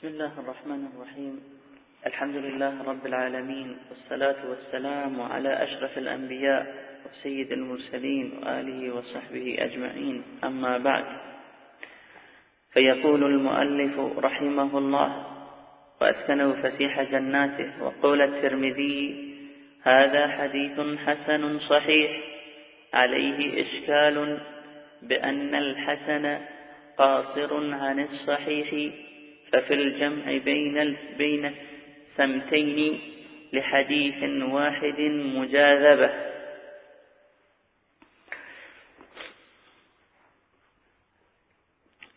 بسم الله الرحمن الرحيم. الحمد لله رب العالمين والصلاة والسلام على أشرف الأنبياء وسيد المرسلين وآله وصحبه أجمعين. أما بعد فيقول المؤلف رحمه الله وأسكنه فسيح جناته وقول الترمذي هذا حديث حسن صحيح عليه إشكال بأن الحسن قاصر عن الصحيح. ففي الجمع بين بين سمتين لحديث واحد مجاذبة.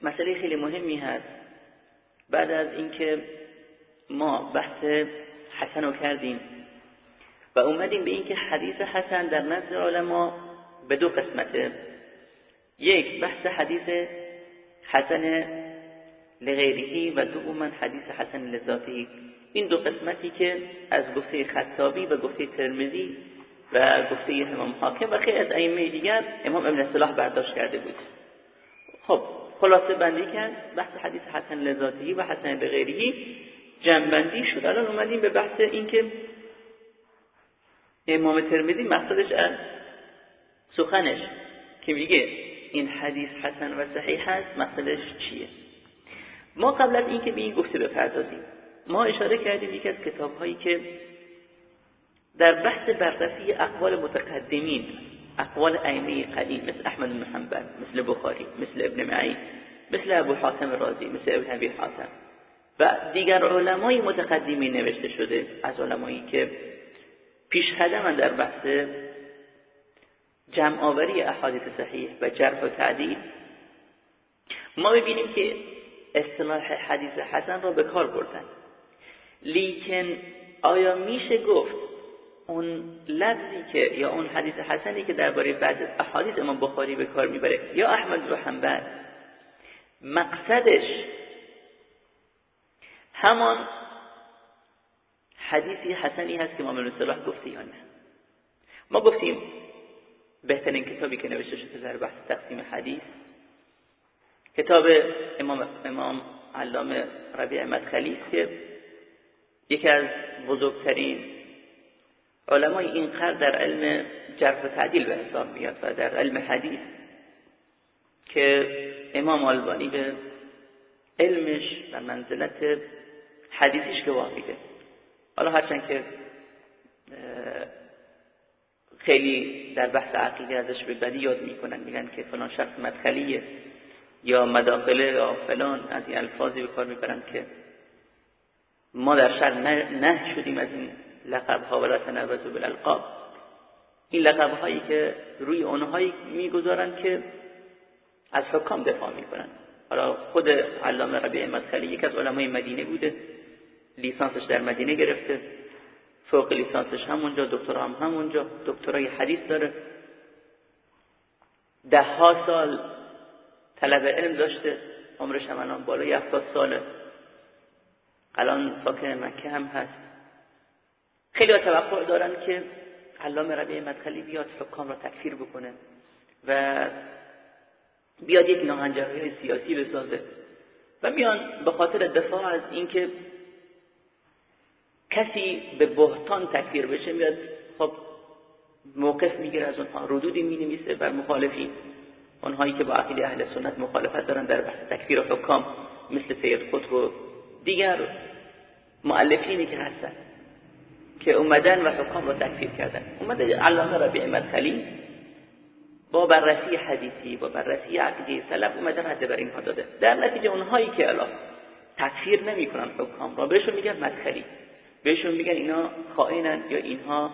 مسئله خیلی مهمی هست. بعد از اینکه ما بحث حسن رو کردیم و اومدیم به اینکه حدیث حسن در نزد علما به دو قسمته. یک بحث حدیث حسن لغیرهی و دوما حدیث حسن لذاتی. این دو قسمتی که از گفته خطابی و گفته ترمذی و گفته امام حاکم و خیلی از ائمه دیگر امام ابن صلاح برداشت کرده بود. خب خلاصه بندی کرد بحث حدیث حسن لذاتی و حسن لغیرهی جنبندی شد. الان اومدیم به بحث اینکه امام ترمذی مقصدش از سخنش که میگه این حدیث حسن و صحیح هست مقصدش چیه؟ ما قبل از اینکه به این گفته بپردازیم ما اشاره کردیم یکی از کتاب هایی که در بحث بررسی اقوال متقدمین اقوال ائمه قدیم مثل احمد بن حنبل مثل بخاری مثل ابن معین مثل ابو حاتم رازی مثل ابن ابی حاتم و دیگر علمای متقدمین نوشته شده از علمایی که پیش در بحث جمع آوری احادیث صحیح و جرح و تعدیل ما ببینیم که اصطلاح حدیث حسن را به کار بردن. لیکن آیا میشه گفت اون لفظی که یا اون حدیث حسنی که درباره بعض احادیث امام بخاری به کار می‌بره؟ یا احمد رو حنبل مقصدش همان حدیثی حسنی هست که امام ابن گفته یا نه. ما گفتیم بهترین کتابی که نوشته شده در بحث تقسیم حدیث کتاب امام امام علامه ربیع مدخلی که یکی از بزرگترین علمای این قرن در علم جرف و تعدیل به حساب میاد و در علم حدیث که امام آلبانی به علمش و منزلت حدیثیش گواه میده. حالا هرچند که خیلی در بحث عقیده ازش به بدی یاد می‌کنن میگن که فلان شخص مدخلیه. یا مداخله یا فلان از این الفاظی به کار می‌برن که ما در شر نه شدیم از این لقب ها ولا تنبتو بالالقاب. این لقب هایی که روی اونهایی می‌گذارن که از حکام دفاع می‌کنن. حالا خود علامه ربیع مدخلی یک از علمای مدینه بوده لیسانسش در مدینه گرفته. فوق لیسانسش همونجا دکترا هم همونجا. دکترای حدیث داره. ده ها سال طلب علم داشته عمرش هم الان بالای 70 ساله. الان ساکن مکه هم هست. خیلی توقع دارن که علامه ربیع مدخلی بیاد حکام را تکفیر بکنه و بیاد یک ناهنجاری سیاسی بسازه و میان به خاطر دفاع از اینکه کسی به بهتان تکفیر بشه میاد خب موقف می‌گیره از اونها ردودی می بر مخالفین. اونهایی که با عقیده اهل سنت مخالفت دارن در بحث تکفیر و حکام مثل سید قطب و دیگر مؤلفینی که هستن که اومدن و حکام رو تکفیر کردن. اومده علامه ربیع مدخلی با بررسی حدیثی با بررسی عقیده سلف اومده رد بر اینها داده. در نتیجه اونهایی که الان تکفیر نمی‌کنن حکام را بهشون میگن مدخلی. بهشون میگن اینا خائنن یا اینها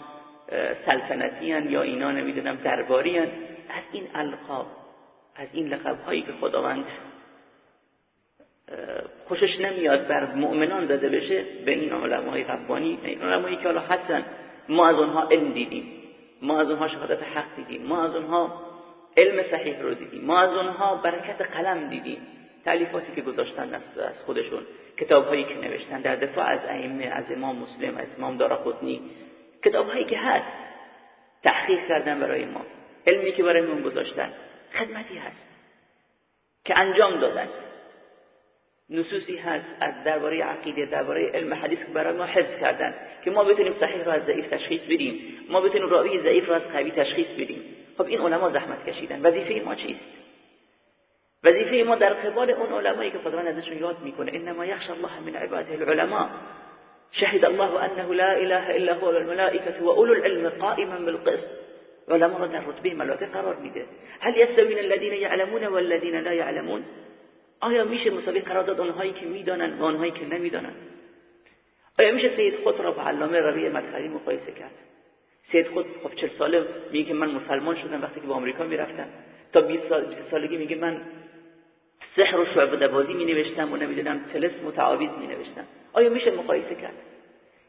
سلطنتی یا اینا نمی‌دونم درباری از این القاب از این لقب هایی که خداوند خوشش نمیاد بر مؤمنان داده بشه به این علمای ربانی این علمایی که حالا هستن ما از اونها علم دیدیم ما از اونها شهادت حق دیدیم ما از اونها علم صحیح رو دیدیم ما از اونها برکت قلم دیدیم. تعلیفاتی که گذاشتن از خودشون کتاب هایی که نوشتن در دفاع از ائمه از امام مسلم از امام دارقطنی کتاب هایی که هست تحقیق کردن برای ما. علمی که برای ما گذاشتن. خدمتی هست که انجام دادن. نصوصی هست از درباره عقیده درباره علم حدیث که برای ما حفظ کردن که ما بتونیم صحیح را از ضعیف تشخیص بدیم. ما بتونیم راوی ضعیف را از قوی تشخیص بدیم. خب این علما زحمت کشیدن. وظیفه ما چیست؟ وظیفه ما در قبال اون علمایی که خداوند ازشون یاد می‌کنه. انما یخشى الله من عباده العلماء. شهد الله انه لا اله الا هو والملائكه واولو العلم قائما بالقسط. علما را در رتبه ملائکه قرار میده. هل یستوین الذين يعلمون والذين لا يعلمون؟ آیا میشه مساوی قرار داد اونهایی که می‌دانن و اونهایی که نمی‌دانن آیا میشه سید خود را با علامه ربیع مدخلی مقایسه کرد؟ سید خود خب چل ساله میگه که من مسلمان شدم وقتی که با آمریکا می‌رفتم. تا 20 سال 20 سالگی میگه من سحر و شعبده بازی می نوشتم و نمی‌دونم تلس و می نوشتم آیا میشه مقایسه کرد؟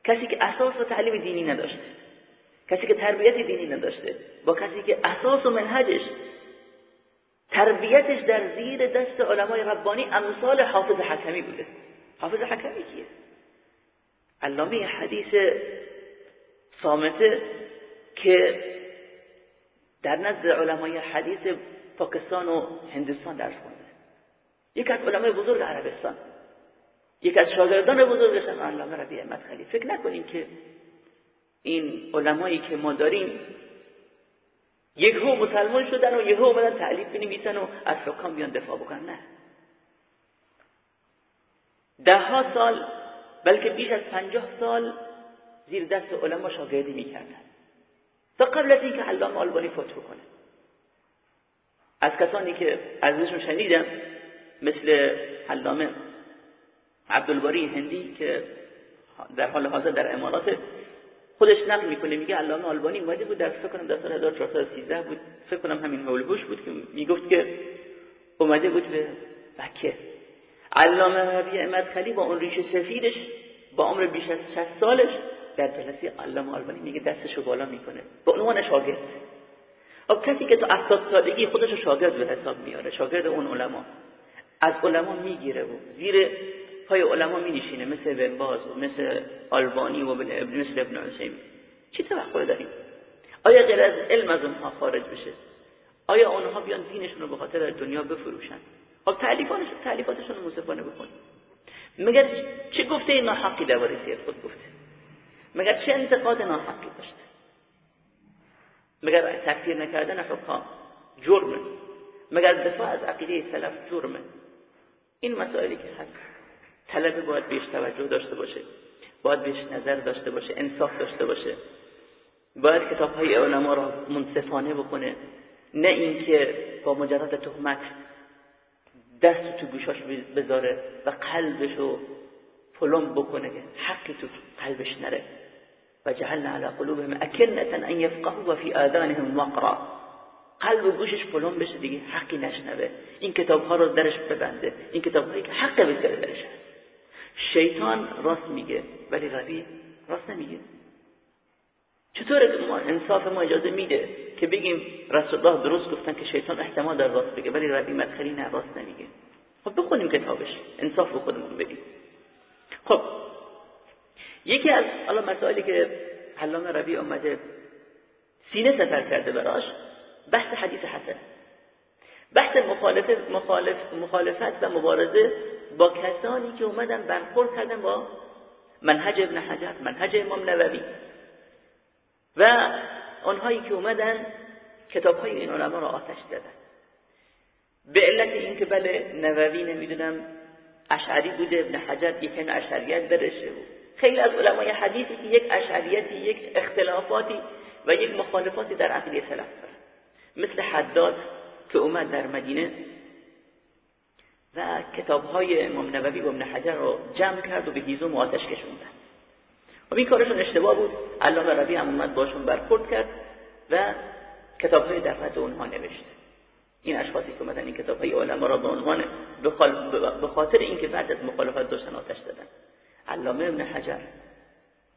کسی که اساس و تعلیم دینی نداشته. کسی که تربیت دینی نداشته با کسی که اساس و منهجش تربیتش در زیر دست علمای ربانی امثال حافظ حکمی بوده. حافظ حکمی کیه؟ علامه حدیث صامته که در نزد علمای حدیث پاکستان و هندوستان درس خونده. یکی از علمای بزرگ عربستان. یکی از شاگردان بزرگش هم علامه ربیع مدخلی فکر نکنیم که این علمایی که ما داریم یکهو مسلمان شدن و یکهو اومدن تعلیف بنویسن و از حکام بیان دفاع بکنن. نه. ده ها سال بلکه بیش از پنجاه سال زیر دست علما شاگردی می‌کردن. تا قبل از اینکه علامه آلبانی فوت کنه از کسانی که ازشون شنیدم مثل علامه عبدالباری هندی که در حال حاضر در امارات خودش نقل می‌کنه میگه علامه آلبانی اومده بود در فکر کنم در سال 1413 بود. فکر کنم همین هولبوش بود که می‌گفت که اومده بود به مکه. علامه ربیع مدخلی با اون ریش سفیدش با عمر بیش از 60 سالش در جلسه علامه آلبانی میگه دستشو بالا می‌کنه. به عنوان شاگرد. خب کسی که تو 70 سالگی خودش شاگرد به حساب میاره شاگرد اون علما. از علما می‌گیره و زیر پای علما می نشینه مثل ابن باز و مثل آلبانی و مثل ابن عثیمی چی توقع داریم؟ آیا غیر از علم از اونها خارج بشه؟ آیا اونها بیان دینشون رو به خاطر دنیا بفروشن؟ خب تعلیفاتش تعلیفاتشون رو مصفانه مگر چه گفته ناحقی درباره سید خود گفته؟ مگر چه انتقاد ناحقی داشته؟ مگر تکفیر نکردن حکام جرمه؟ مگر دفاع از عقیده سلف جرمه؟ این مسائلی که هست طلبه باید بهش توجه داشته باشه. باید بهش نظر داشته باشه انصاف داشته باشه. باید کتاب های علما را منصفانه بکنه. نه اینکه با مجرد تهمت دست تو گوشاش بذاره و قلبش رو پلم بکنه که حقی تو قلبش نره. و جعلنا على قلوبهم اکنتا ان يفقهوا و فی آذانهم وقرا. قلب و گوشش پلم بشه دیگه حقی نشنوه. این کتاب ها رو درش ببنده. این کتاب هایی که حق بسیار درش. شیطان راست میگه ولی ربی راست نمیگه. چطوره که ما انصاف ما اجازه میده که بگیم رسول الله درست گفتن که شیطان احتمال در راست بگه ولی ربی مدخلی نه راست نمیگه. خب بخونیم کتابش انصاف به خودمون بدیم. خب یکی از حالا مسائلی که علامه ربی اومده سینه سفر کرده براش بحث حدیث حسن. بحث مخالفت, مخالف مخالفت و مبارزه با کسانی که اومدن برخورد کردن با منهج ابن حجر منهج امام نووی. و آنهایی که اومدن کتاب های این علما را آتش زدن. به علت اینکه بله نووی نمی‌دونم اشعری بوده ابن حجر یکم اشعریت برشه بود. خیلی از علمای حدیثی که یک اشعریتی یک اختلافاتی و یک مخالفاتی در عقیده سلف دارن. مثل حداد. که اومد در مدینه و کتاب های امام نووی و ابن حجر رو جمع کرد و به هیزم آتش کشوندن. و این کارشون اشتباه بود. علامه ربی هم اومد باشون برخورد کرد و کتاب های رد اونها نوشت. این اشخاصی که اومدن این کتاب های علما را به عنوان به خاطر اینکه بعد از مخالفت داشتن آتش دادن علامه ابن حجر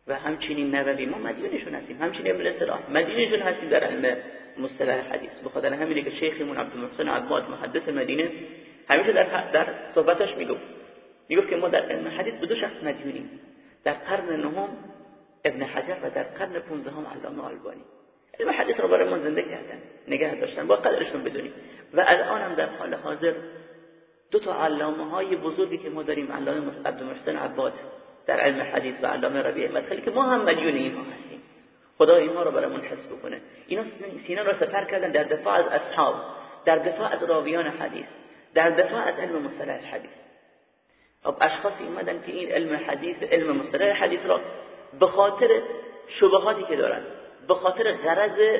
و همچنین نووی. ما مدیونشون هستیم. همچنین ابن اصطلاح. مدیونشون هستیم در علم مصطلح حدیث. بخاطر همینه که شیخمون عبدالمحسن عباد محدث مدینه همیشه در در صحبتش می‌گفت. می‌گفت که ما در علم حدیث به دو شخص مدیونیم در قرن نهم ابن حجر و در قرن پونزدهم علامه آلبانی. علم حدیث رو برای ما زنده کردن نگه داشتن با قدرشون بدونیم. و الان هم در حال حاضر دو تا علامه های بزرگی که ما داریم علامه عبدالمحسن عباد در علم حدیث و علامه ربیع مدخلی که ما هم مدیون اینها هستیم خدا اینها رو برامون حس بکنه. اینا سینا را سفر کردن در دفاع از اصحاب در دفاع از راویان حدیث در دفاع از علم مصطلح حدیث. خب اشخاصی اومدن که این علم حدیث علم مصطلح حدیث را به خاطر شبهاتی که دارن به خاطر غرض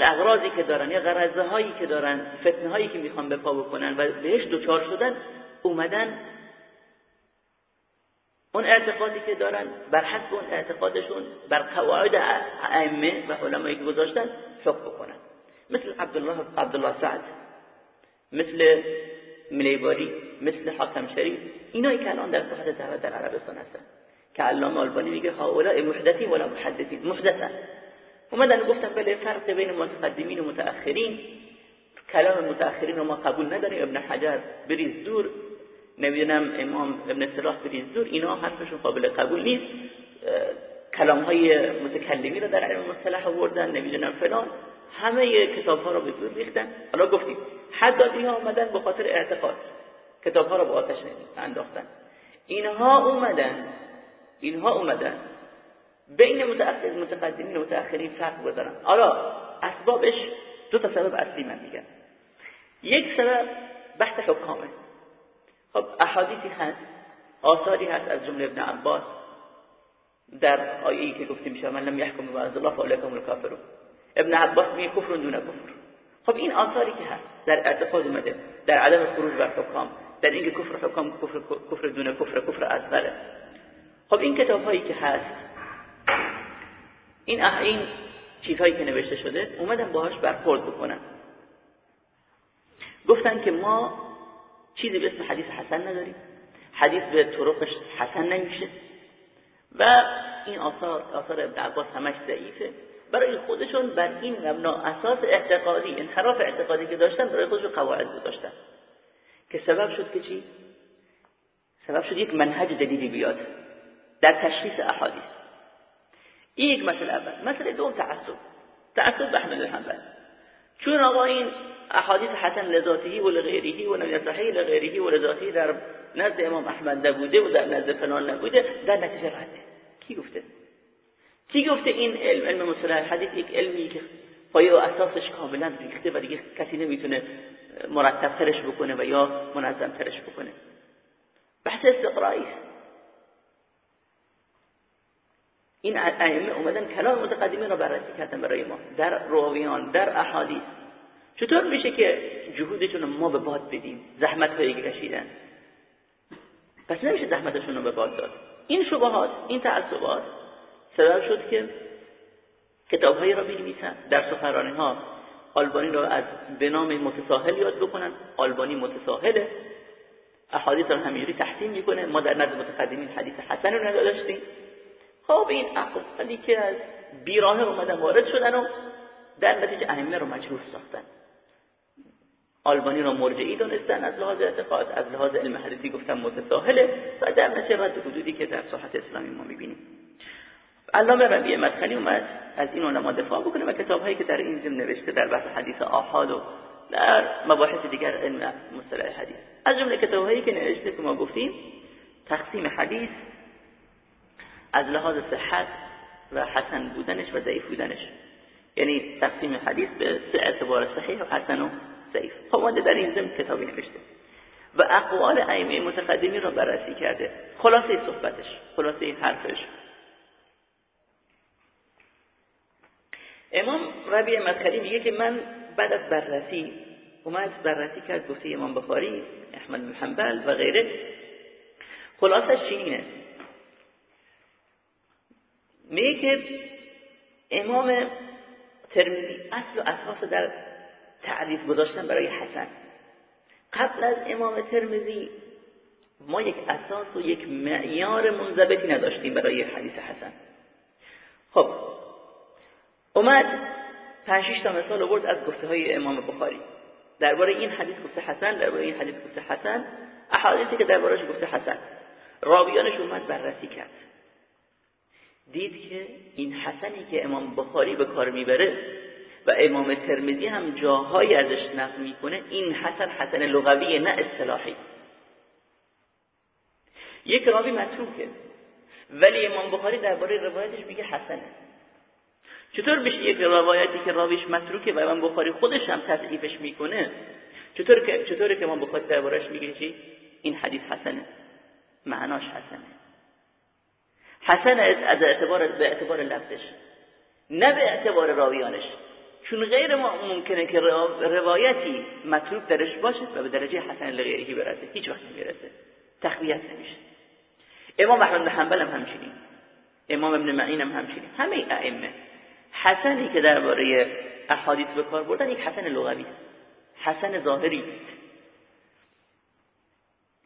اغراضی که دارن یا غرضه هایی که دارن فتنه هایی که می‌خوان بپا بکنن و بهش دوچار شدن اومدن اون اعتقادی که دارن بر حسب اون اعتقادشون بر قواعد ائمه و علمایی که گذاشتن حکم بکنن. مثل عبدالله عبدالله سعد مثل ملیباری مثل حاکم شریف اینایی که الان در صحت دعوت در عربستان هستن. که علامه آلبانی میگه هؤلاء محدثین ولا محدثین. محدثن. اومدن گفتن بله فرق بین متقدمین و متأخرین. کلام متأخرین رو ما قبول نداریم. ابن حجر بریز دور. نمی‌دونم امام ابن سلاح بریز دور اینا حرفشون قابل قبول نیست. کلام های متکلمی رو در علم مصطلح آوردن نمی‌دونم فلان. همه کتاب ها رو به دور ریختن. حالا گفتیم حدادی ها آمدن به خاطر اعتقاد. کتاب ها رو به آتش انداختن. اینها اومدن. اینها اومدن. بین متأخر متقدمین و متأخرین فرق بذارن حالا اسبابش دو تا سبب اصلی من میگم. یک سبب بحث حکامه. خب احادیثی هست آثاری هست از جمله ابن عباس در آیه‌ای که گفتیم میشه من لم یحکم الله فاولئک الکافرون. ابن عباس میگه کفر دون کفر. خب این آثاری که هست در اعتقاد اومده در عدم خروج بر حکام در اینکه کفر حکام کفر کفر دون کفر کفر اصغره خب این کتاب هایی که هست این این چیزهایی که نوشته شده اومدن باهاش برخورد بکنن. گفتن که ما چیزی به اسم حدیث حسن نداریم. حدیث به طرقش حسن نمیشه. و این آثار آثار ابن عباس همش ضعیفه. برای خودشون بر این مبنا اساس اعتقادی انحراف اعتقادی که داشتن برای خودشون قواعد گذاشتن که سبب شد که چی؟ سبب شد یک منهج جدیدی بیاد در تشخیص احادیث. این یک مسئله اول. مسئله دوم تعصب. تعصب به احمد الحنبل. چون آقا این احادیث حسن لذاته و لغیره و نبی صحیح لغیره و لذاته در نزد امام احمد نبوده و در نزد فلان نبوده در نتیجه رده کی گفته؟ کی گفته این علم علم مصطلح حدیث یک علمی که پایه و اساسش کاملا ریخته و دیگه کسی نمی‌تونه مرتب ترش بکنه و یا منظم ترش بکنه؟ بحث استقرایی این ائمه اومدن کلام متقدمین رو بررسی کردن برای ما. در راویان در احادیث. چطور میشه که جهودشون ما به باد بدیم؟ زحمت هایی که کشیدن. پس نمیشه زحمتشون رو به باد داد. این شبهات این تعصبات سبب شد که کتابهایی را بنویسن در سخنرانی ها آلبانی را از به نام متساهل یاد بکنن. آلبانی متساهله. احادیث را همینجوری تحسین می‌کنه. ما در نزد متقدمین حدیث حسن رو نداشتیم. خب این اقوالی که از بیراه اومدن وارد شدن و در نتیجه ائمه رو مجروح ساختن. آلبانی را مرجعی دانستن از لحاظ اعتقاد از لحاظ علم حدیثی گفتن متساهله و در رد حدودی که در صحت اسلامی ما می‌بینیم. علامه ربیع مدخلی اومد از این علما دفاع بکنه و کتاب هایی که در این زمین نوشته در بحث حدیث آحاد و در مباحث دیگر علم مصطلح حدیث. از جمله کتاب هایی که نوشته که ما گفتیم تقسیم حدیث از لحاظ صحت و حسن بودنش و ضعیف بودنش. یعنی تقسیم حدیث به سه اعتبار صحیح و حسن و ضعیف. خب در این زمین کتابی نوشته. و اقوال ائمه متقدمین را بررسی کرده. خلاصه صحبتش خلاصه حرفش. امام ربیع مدخلی میگه که من بعد از بررسی اومد بررسی کرد گفته امام بخاری احمد بن و غیره. خلاصش چینه میگه امام ترمذی اصل و اساس در تعریف گذاشتن برای حسن. قبل از امام ترمذی ما یک اساس و یک معیار منضبطی نداشتیم برای حدیث حسن. خب اومد پنج تا مثال آورد از گفته های امام بخاری. درباره این حدیث گفته حسن درباره این حدیث گفته حسن. احادیثی که دربارهش گفته حسن. راویانش اومد بررسی کرد. دید که این حسنی که امام بخاری به کار می‌بره و امام ترمذی هم جاهایی ازش نقل می‌کنه این حسن حسن لغوی نه اصطلاحی. یک راوی متروکه ولی امام بخاری درباره روایتش میگه حسنه. چطور بشه یک روایتی که راویش متروکه و امام بخاری خودش هم تضعیفش می‌کنه؟ چطور که چطوره که امام بخاری دربارش میگه چی؟ این حدیث حسنه. معناش حسنه. حسن از اعتبار به اعتبار لفظش نه به اعتبار راویانش. چون غیر ممکنه که روایتی مطلوب درش باشه و به درجه حسن لغیرهی برسه. هیچ وقت نمی‌رسه. تقویت نمیشه. امام احمد بن حنبل هم همچنین. امام ابن معین هم همچنین. همه ائمه. حسنی که درباره احادیث به کار بردن یک حسن لغوی حسن ظاهری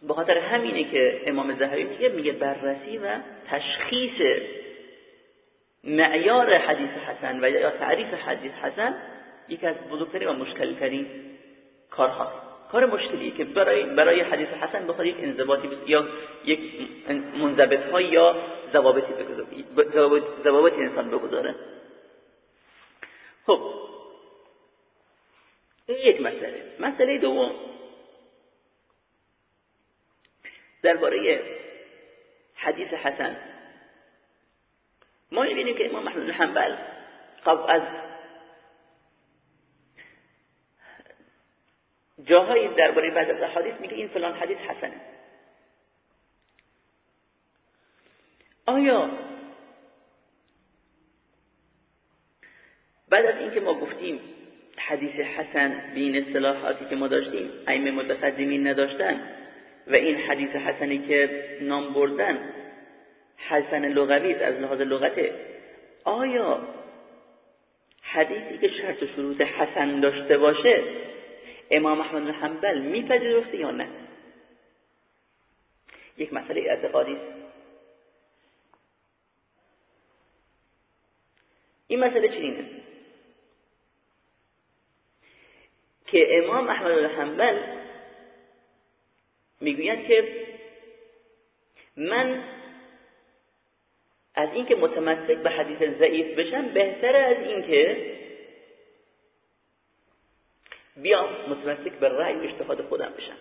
به خاطر همینه که امام زهری میگه بررسی و تشخیص معیار حدیث حسن و یا تعریف حدیث حسن یکی از بزرگترین و مشکلترین کارها. کار مشکلیه که برای برای حدیث حسن بخواد یک انضباطی یا یک منضبط های یا ضوابطی بگذاره ضوابط انسان بگذاره. خب. این یک مسئله. مسئله دوم. درباره حدیث حسن. ما می‌بینیم که امام احمد حنبل قبل از جاهایی درباره بعد از حدیث میگه این فلان حدیث حسنه آیا بعد از اینکه ما گفتیم حدیث حسن به این اصطلاحاتی که ما داشتیم ائمه متقدمین نداشتن و این حدیث حسنی که نام بردن حسن لغوی از لحاظ لغته آیا حدیثی که شرط و شروط حسن داشته باشه امام احمد حنبل میپذیرفته یا نه؟ یک مسئله اعتقادی است. این مسئله چنینه که امام احمد حنبل می‌گوید که من از اینکه متمسک به حدیث ضعیف بشم بهتره از اینکه بیام متمسک به رأی و اجتهاد خودم بشم.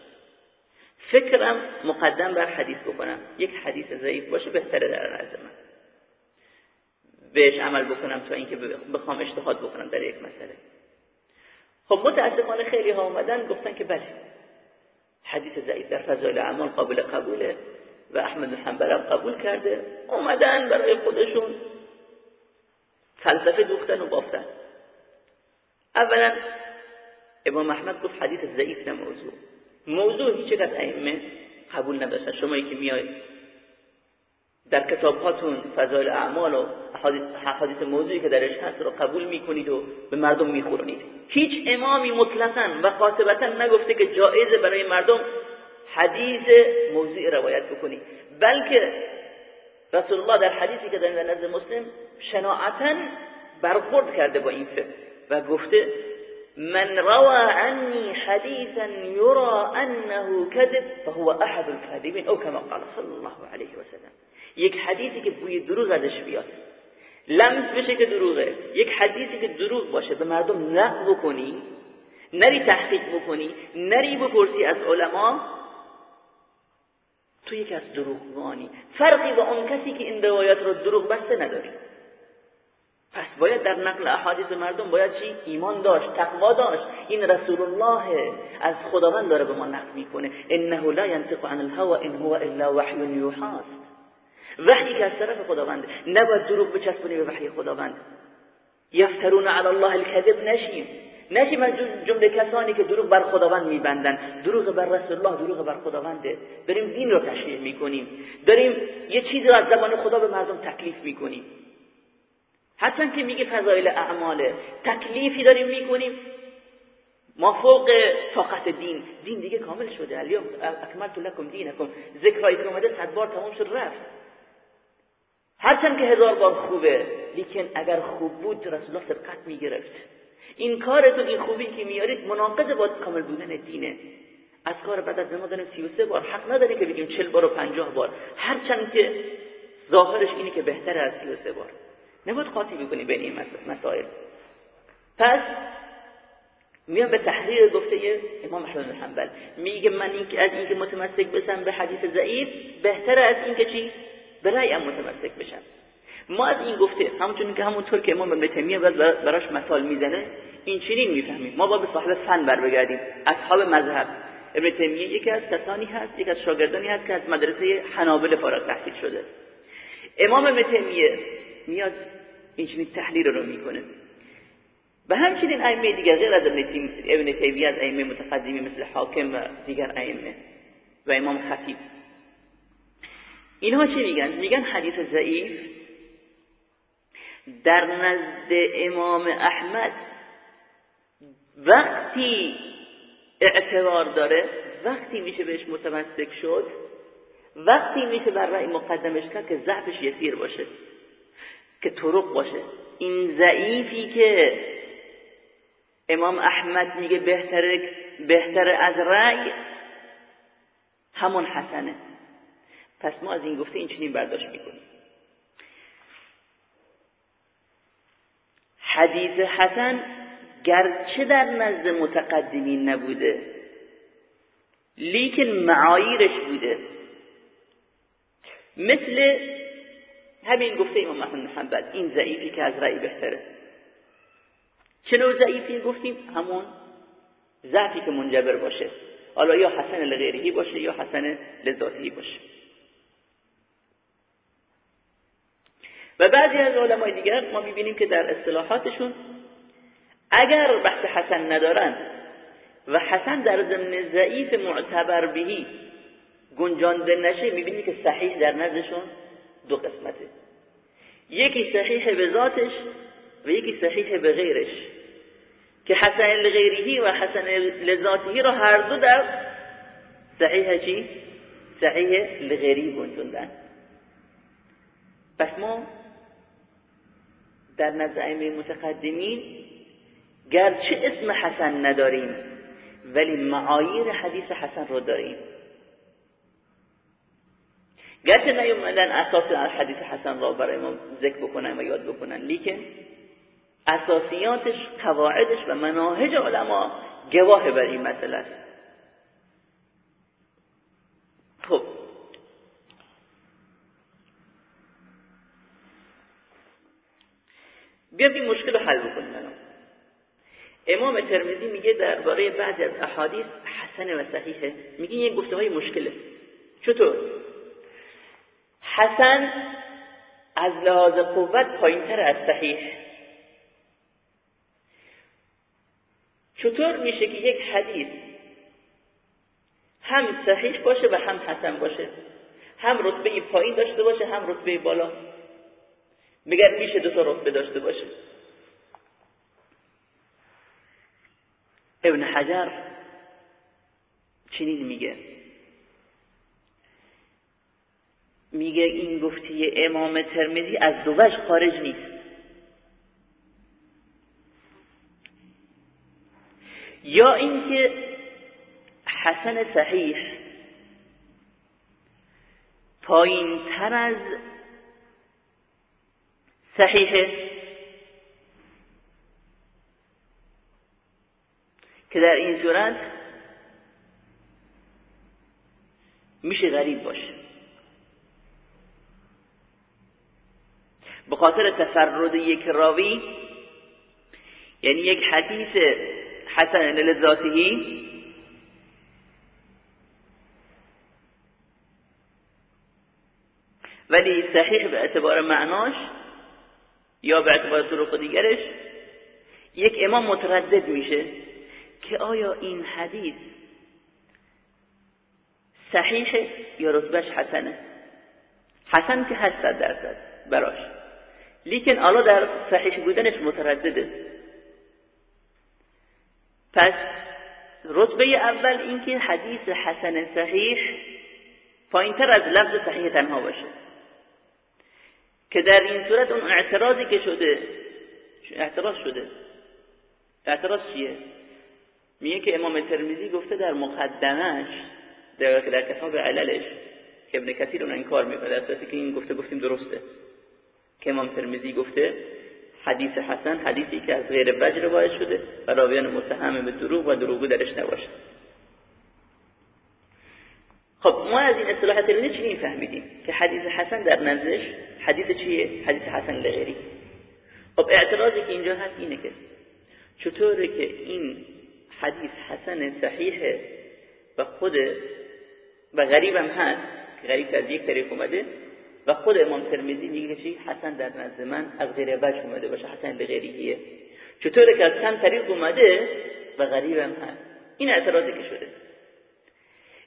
فکرم مقدم بر حدیث بکنم. یک حدیث ضعیف باشه بهتره در نظر من. بهش عمل بکنم تا اینکه بخوام اجتهاد بکنم در یک مسئله. خب متاسفانه خیلی ها اومدن گفتن که بله حدیث ضعیف در فضایل اعمال قابل قبوله. و احمد حنبل هم قبول کرده اومدن برای خودشون فلسفه دوختن و بافتن اولا امام احمد گفت حدیث ضعیف نه موضوع. موضوع هیچ از ائمه قبول نداشتن. شما که میایید در کتابهاتون فضایل اعمال و حدیث موضوعی که درش هست رو قبول می‌کنید و به مردم میخورونید. هیچ امامی مطلقا و قاطبتا نگفته که جایزه برای مردم حدیث موضوع روایت بکنی. بلکه رسول الله در حدیثی که در نزد مسلم شناعتا برخورد کرده با این فقه و گفته من روى عني حديثا يرى انه كذب فهو احد الكاذبين او كما قال صلى الله عليه وسلم یک حدیثی که بوی دروغ ازش بیاد. لمس بشه که دروغه. یک حدیثی که دروغ باشه. به مردم نقل بکنی نری تحقیق بکنی نری بپرسی از علما. تو یکی از دروغگانی فرقی با اون کسی که این روایت رو دروغ بسته نداری. پس باید در نقل احادیث مردم باید چی؟ ایمان داشت تقوا داشت. این رسول الله از خداوند داره به ما نقل می‌کنه. انه لا ينطق عن الهوى ان هو الا وحی یوحاست. وحی که از طرف خداوند. نباید دروغ بچسبونی به وحی خداوند. یفترون علی الله الكذب نشیم. نشیم از جمله کسانی که دروغ بر خداوند میبندن. دروغ بر رسول الله دروغ بر خداونده. داریم دین رو تشریح می‌کنیم. داریم یه چیزی رو از زبان خدا به مردم تکلیف می‌کنیم. حتی که میگه فضایل اعماله. تکلیفی داریم می‌کنیم. ما فوق طاقت دین. دین دیگه کامل شده. الیوم اکملت لکم دینکم. ذکرایی که اومده صد بار تمام شد رفت. هرچند که هزار بار خوبه لیکن اگر خوب بود رسول الله سبقت می‌گرفت. این کارتون این خوبی که میارید مناقض با کامل بودن دینه. از کار بعد از نماز داریم 33 بار حق نداری که بگیم 40 بار و 50 بار. هرچند که ظاهرش اینه که بهتره از 33 بار. نباید قاطی بکنی بین این مسائل. پس میان به تحریر گفته امام احمد حنبل. میگه من این از اینکه متمسک بشم به حدیث ضعیف بهتر از اینکه چی؟ به رأیم متمسک بشم. ما از این گفته همونطور که همونطور که امام ابن تیمیه براش مثال می‌زنه این چنین می‌فهمیم. ما با به صاحب فن بر بگردیم اصحاب مذهب. ابن تیمیه یکی از کسانی هست یکی از شاگردانی هست که از مدرسه حنابل فارغ تحصیل شده. امام ابن تیمیه میاد این چنین تحلیل رو می‌کنه. و همچنین ائمه دیگر غیر از ابن تیمیه از ائمه متقدمی مثل حاکم و دیگر ائمه و امام خطیب. اینها چی میگن؟ میگن حدیث ضعیف در نزد امام احمد وقتی اعتبار داره وقتی میشه بهش متمسک شد وقتی میشه بر رأی مقدمش کرد که ضعفش یسیر باشه که طرق باشه. این ضعیفی که امام احمد میگه بهتر بهتر از رأی همون حسنه. پس ما از این گفته این چنین برداشت می‌کنیم. حدیث حسن گرچه در نزد متقدمین نبوده لیکن معایرش بوده. مثل همین گفته امام محمد حنبل این ضعیفی که از رأی بهتره. چه نوع ضعیفی گفتیم؟ همون ضعفی که منجبر باشه. حالا یا حسن لغیرهی باشه یا حسن لذاتی باشه. و بعضی از علمای دیگر ما می‌بینیم که در اصطلاحاتشون اگر بحث حسن ندارن و حسن در ضمن ضعیف معتبر بهی گنجانده نشه می‌بینیم که صحیح در نزدشون دو قسمته. یکی صحیح به ذاتش و یکی صحیح به غیرش. که حسن لغیرهی و حسن لذاتی را هر دو در صحیح چی؟ صحیح لغیری گنجوندن. پس ما در نزد ائمه متقدمین گرچه اسم حسن نداریم ولی معایر حدیث حسن رو داریم. گرچه نیومدن اساس حدیث حسن را برای ما ذکر بکنن و یاد بکنن لیکن اساسیاتش قواعدش و مناهج علما گواه بر این مسئله است. خب بیایم این مشکل رو حل بکنیم امام ترمذی میگه درباره بعضی از احادیث حسن و صحیحه. میگه این گفته های مشکله. چطور؟ حسن از لحاظ قوت پایینتر از صحیح. چطور میشه که یک حدیث هم صحیح باشه و هم حسن باشه؟ هم رتبه پایین داشته باشه هم رتبه بالا. میگن میشه دو تا رتبه داشته باشه. ابن حجر چنین میگه؟ میگه این گفتی امام ترمذی از دو وجه خارج نیست. یا اینکه حسن صحیح پایین تر از صحیحه. که در این صورت میشه غریب باشه. به خاطر تفرد یک راوی یعنی یک حدیث حسن لذاته ولی صحیح به اعتبار معناش یا به اعتبار طرق دیگرش یک امام متردد میشه که آیا این حدیث صحیح یا رتبهش حسنه؟ حسن که هست درصد براش. لیکن حالا در صحیح بودنش متردده. پس رتبه اول اینکه حدیث حسن صحیح پایینتر از لفظ صحیح تنها باشه. که در این صورت اون اعتراضی که شده اعتراض شده. اعتراض چیه؟ میگه که امام ترمیزی گفته در مقدمش در, در کتاب عللش که ابن کثیر اون انکار می‌کنه در که این گفته گفتیم درسته. که امام ترمیزی گفته حدیث حسن حدیثی که از غیر وجه روایت شده و راویان متهم به دروغ و دروغگو درش نباشه. خب ما از این اصطلاح ترمذی چی میفهمیدیم؟ که حدیث حسن در نزدش حدیث چیه؟ حدیث حسن لغیری خب اعتراضی که اینجا هست اینه که چطوره که این حدیث حسن صحیحه و خود و غریبم هست که غریب از یک طریق اومده و خود امام ترمذی میگه چی؟ حسن در نزد من از غیر وجه اومده باشه حسن لغیریه چطوره که از چند طریق اومده و غریبم هست؟ این اعتراضی که شده.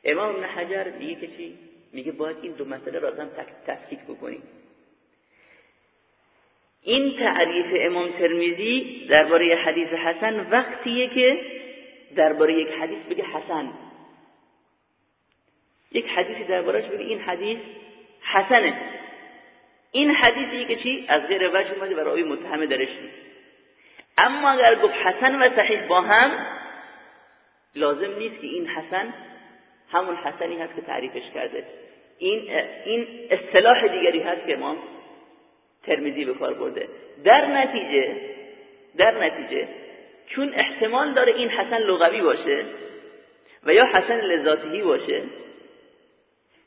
امام ابن حجر میگه که چی؟ میگه باید این دو مسئله را هم تفکیک بکنیم. این تعریف امام ترمیزی درباره حدیث حسن وقتیه که درباره یک حدیث بگه حسن. یک حدیثی دربارهش بگه این حدیث حسنه. این حدیثی که چی؟ از غیر وجه اومده و راوی متهم درش نیست اما اگر گفت حسن و صحیح با هم لازم نیست که این حسن همون حسنی هست که تعریفش کرده. این این اصطلاح دیگری هست که امام ترمیزی به کار برده. در نتیجه در نتیجه چون احتمال داره این حسن لغوی باشه و یا حسن لذاتی باشه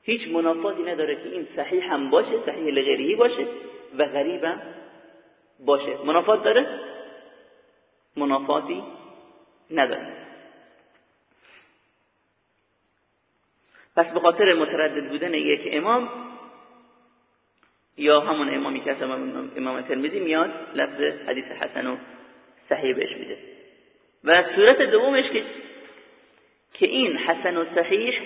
هیچ منافاتی نداره که این صحیح هم باشه صحیح لغیری باشه و غریبم باشه. منافات داره؟ منافاتی نداره. پس به خاطر متردد بودن یک امام یا همون امامی که امام, امام ترمیزی میاد لفظ حدیث حسن و صحیح بهش میده. و صورت دومش که که این حسن و صحیح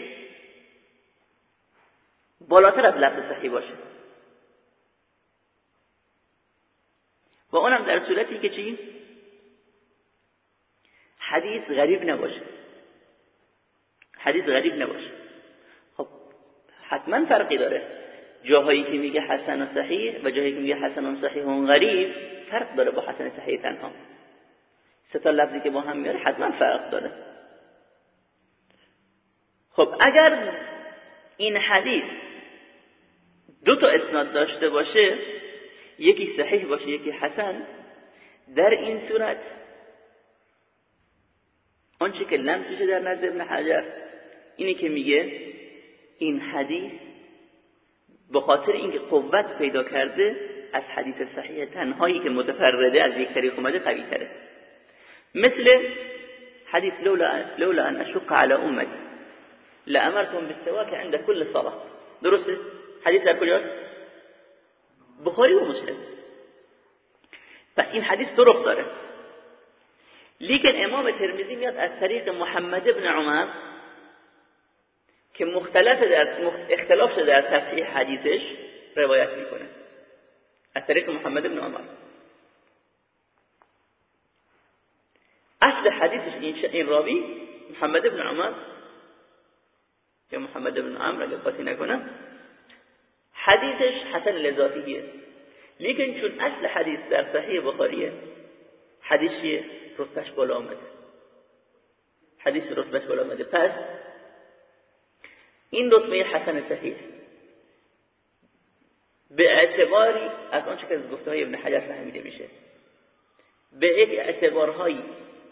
بالاتر از لفظ صحیح باشه. و اونم در صورتی که چی؟ حدیث غریب نباشه. حدیث غریب نباشه. حتما فرقی داره. جاهایی که میگه حسن و صحیح و جاهایی که میگه حسن و صحیح و غریب فرق داره با حسن صحیح تنها. سه تا لفظی که با هم میاره حتما فرق داره. خب اگر این حدیث دو تا اسناد داشته باشه یکی صحیح باشه یکی حسن در این صورت آنچه که لمسشه در نزد ابن حجر اینی که میگه این حدیث به خاطر اینکه قوت پیدا کرده از حدیث صحیح تنهایی که متفرده از یک طریق اومده قوی تره. مثل حدیث لولا, لولا ان اشق على امتی. لامرتهم بالسواك عند كل صلاه درسته؟ حدیث در کجاست؟ بخاری و مسلم. پس این حدیث طرق داره. لیکن امام ترمذی میاد از طریق محمد ابن عمر که مختلف در اختلاف شده در تصحیح حدیثش روایت می‌کنه. از طریق محمد بن عمر. اصل حدیثش این, این راوی محمد بن عمر یا محمد بن عمر اگر قاطی نکنم حدیثش حسن لذاتیه. لیکن چون اصل حدیث در صحیح بخاریه حدیثی رتبش بالا آمده. حدیث رتبش بالا آمده. پس این رتبه حسن صحیح. به اعتباری از آنچه که از گفته های ابن حجر فهمیده میشه. به یک اعتبارهایی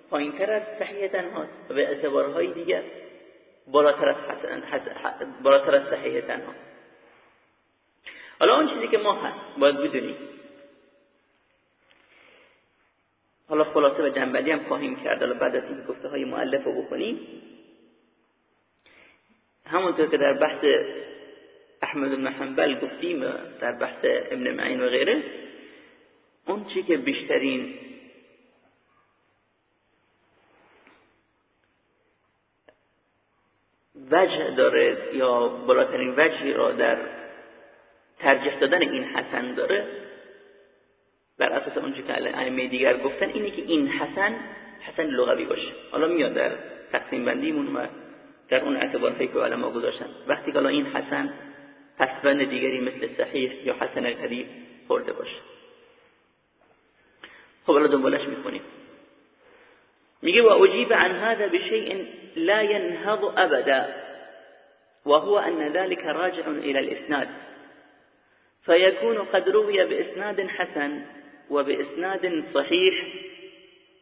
پایینتر از صحیح تنهاست و به اعتبارهای دیگر بالاتر از, حسن بالاتر از صحیح تنها. حالا آن چیزی که ما هست باید بدونیم. حالا خلاصه و جنبلی هم خواهیم کرد حالا بعد از این گفته های معلف رو بکنیم همونطور که در بحث احمد بن حنبل گفتیم در بحث ابن معین و غیره اون چی که بیشترین وجه داره یا بالاترین وجهی را در ترجیح دادن این حسن داره بر اساس اون که ائمه دیگر گفتن اینه که این حسن حسن لغوی باشه. حالا میاد در تقسیم بندیمون و در اون اعتبار که علما گذاشتن. وقتی که این حسن پسبند دیگری مثل صحیح یا حسن غریب خورده باشه. خب الان دنبالش می‌کنیم میگه و اجیب عن هذا بشيء لا ينهض ابدا وهو ان ذلك راجع الى الاسناد. فيكون قد روي باسناد حسن وبإسناد صحيح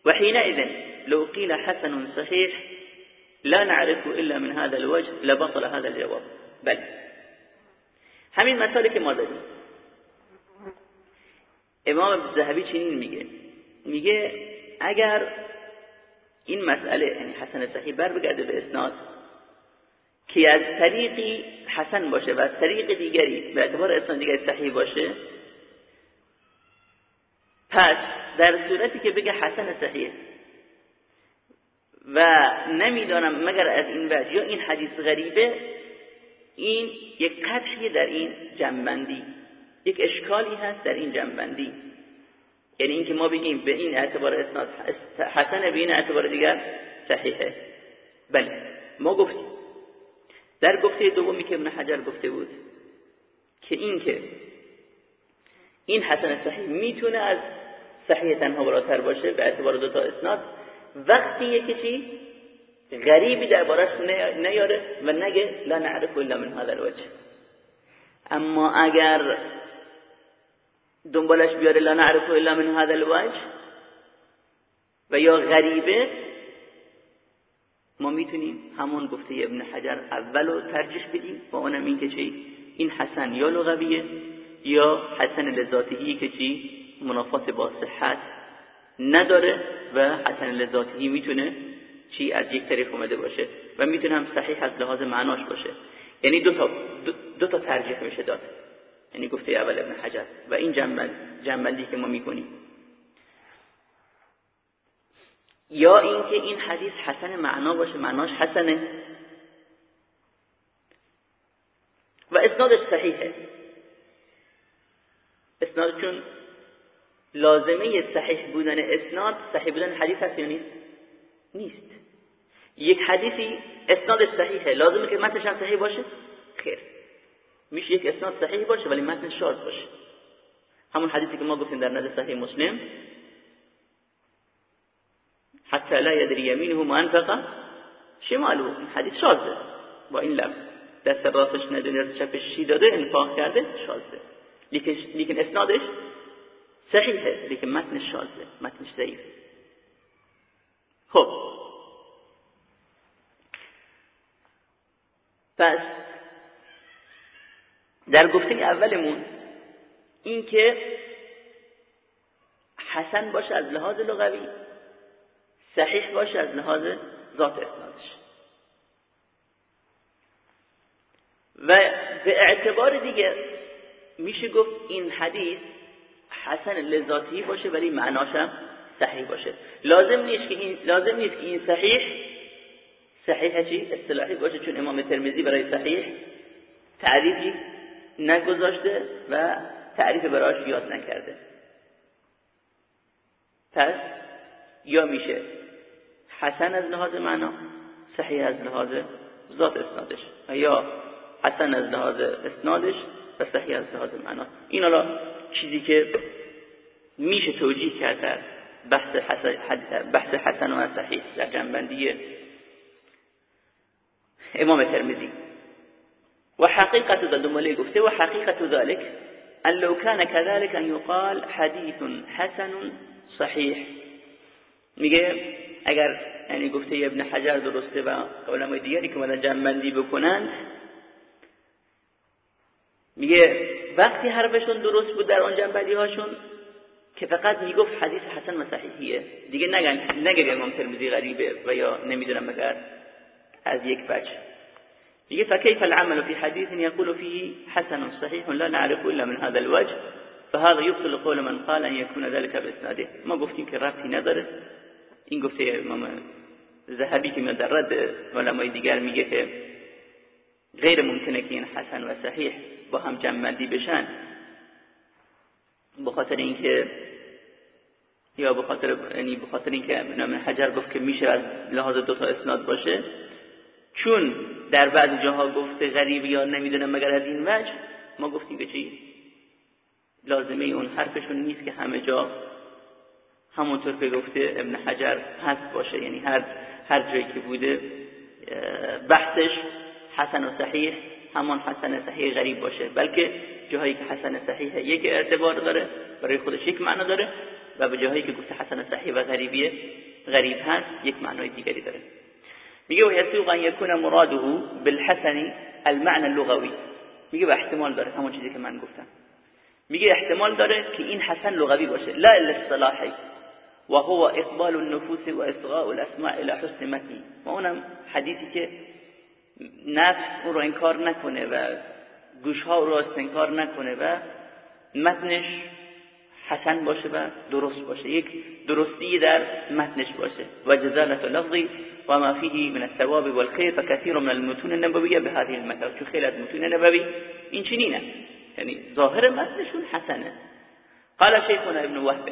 وحينئذ لو قيل حسن صحيح لا نعرف إلا من هذا الوجه لبطل هذا الجواب. بل. همین مسائلی که ما داریم. امام ذهبی چنین میگه. میگه اگر این مسئله یعنی حسن صحیح بر بگرده به اسناد که از طریقی حسن باشه و از طریق دیگری به اعتبار اسناد دیگری صحیح باشه پس در صورتی که بگه حسن صحیح و نمی‌دانم مگر از این وجه یا این حدیث غریبه این یک قدحی در این جنبندی یک اشکالی هست در این جنبندی. یعنی اینکه ما بگیم به این اعتبار اسناد حسن به این اعتبار دیگر صحیحه. بله ما گفتیم. در گفته دومی که ابن حجر گفته بود که این که این حسن صحیح می‌تونه از صحیح تنها براتر باشه به اعتبار دو تا اسناد وقتی که چی؟ غریبی دربارش نیاره و نگه لا نعرف الا من هذا الوجه. اما اگر دنبالش بیاره لا نعرف الا من هذا الوجه و یا غریبه ما می‌تونیم همون گفته ابن حجر اولو ترجیح بدیم و اونم این که چی؟ این حسن یا لغویه یا حسن لذاتیی که چی؟ منافات با صحت نداره و حسن لذاتیی می‌تونه چی از یک طریق اومده باشه و می‌تونه هم صحیح از لحاظ معناش باشه. یعنی دو تا دو, تا ترجیح میشه داد. یعنی گفته اول ابن حجر. و این جنبندی که ما می‌کنیم. یا اینکه این حدیث حسن معنا باشه معناش حسنه. و اسنادش صحیحه. اسناد چون لازمه صحیح بودن اسناد صحیح بودن حدیث هست یا نیست؟ نیست. یک حدیثی اسنادش صحیحه. لازمه که متنش هم صحیح باشه؟ خیر. میشه یک اسناد صحیح باشه ولی متن شاذ باشه. همون حدیثی که ما گفتیم در نزد صحیح مسلم. حتی لا یدری یمینه ما انفقه شماله این حدیث شاذه. با این لفظ. دست راستش ندونه چپش چی داده انفاق کرده شاذه. لیکن اسنادش صحیحه لیکن متنش شاذه متنش ضعیفه خب. پس در گفته اولمون این که حسن باشه از لحاظ لغوی صحیح باشه از لحاظ ذات اسنادش و به اعتبار دیگه میشه گفت این حدیث حسن لذاتی باشه ولی معناش هم صحیح باشه. لازم نیست که این لازم نیست که این صحیح صحیح چی؟ اصطلاحی باشه چون امام ترمذی برای صحیح تعریفی نگذاشته و تعریف براش یاد نکرده. پس یا میشه حسن از لحاظ معنا صحیح از لحاظ ذات اسنادش یا حسن از لحاظ اسنادش و صحیح از لحاظ معنا. این حالا چیزی که میشه توجیه کرد در بحث حسن, و صحیح در جنبندی امام ترمذی. و حقیقت دنباله گفته و حقیقت ذلك ان لو كان كذلك ان يقال حديث حسن صحيح میگه اگر یعنی گفته ابن حجر درسته و علمای دیگری که مدن جنبندی بکنند میگه وقتی حرفشون درست بود در آن جنبندی هاشون که فقط می‌گفت حدیث حسن و صحیحیه. دیگه نگن نگه امام ترمذی غریبه و یا نمی‌دونم مگر از یک وجه میگه فكيف العمل في حديث يقول فيه حسن صحيح لا نعرف الا من هذا الوجه فهذا يبطل قول من قال ان يكون ذلك باسناده. ما گفتیم که ربطی نداره. این گفته امام ذهبی که در رد علمای دیگر میگه که غیر ممکنه که این حسن و صحیح با هم جمعندی بشن. بخاطر اینکه یا بخاطر یعنی بخاطر اینکه امام حجر گفت که میشه از لحاظ دو تا اسناد باشه. چون در بعض جاها گفته غریب یا نمی‌دونم مگر از این وجه ما گفتیم که چی؟ لازمه اون حرفشون نیست که همه جا همونطور که گفته ابن حجر هست باشه. یعنی هر هر جایی که بوده بحثش حسن و صحیح همان حسن صحیح غریب باشه بلکه جاهایی که حسن صحیحه یک اعتبار داره برای خودش یک معنا داره و به جاهایی که گفته حسن صحیح و غریبیه غریب هست یک معنای دیگری داره. میگه و یسوق ان یکون مراده بالحسن المعنى اللغوی. میگه به احتمال داره همون چیزی که من گفتم. میگه احتمال داره که این حسن لغوی باشه. لا الاصطلاحی و هو اقبال النفوس و اصغاء الاسماء الى حسن متنی و اونم حدیثی که نفس اون رو انکار نکنه و گوش ها رو استنکار نکنه و متنش حسن باشه و درست باشه. یک درستی در متنش باشه. و جزالت لفظی و ما فيه من الثواب والخير فكثير من المتون النبوية بهذه المثل چون خیلی از متون نبوی این چنینه یعنی ظاهر متنشون حسنه. قال شيخنا ابن وهب.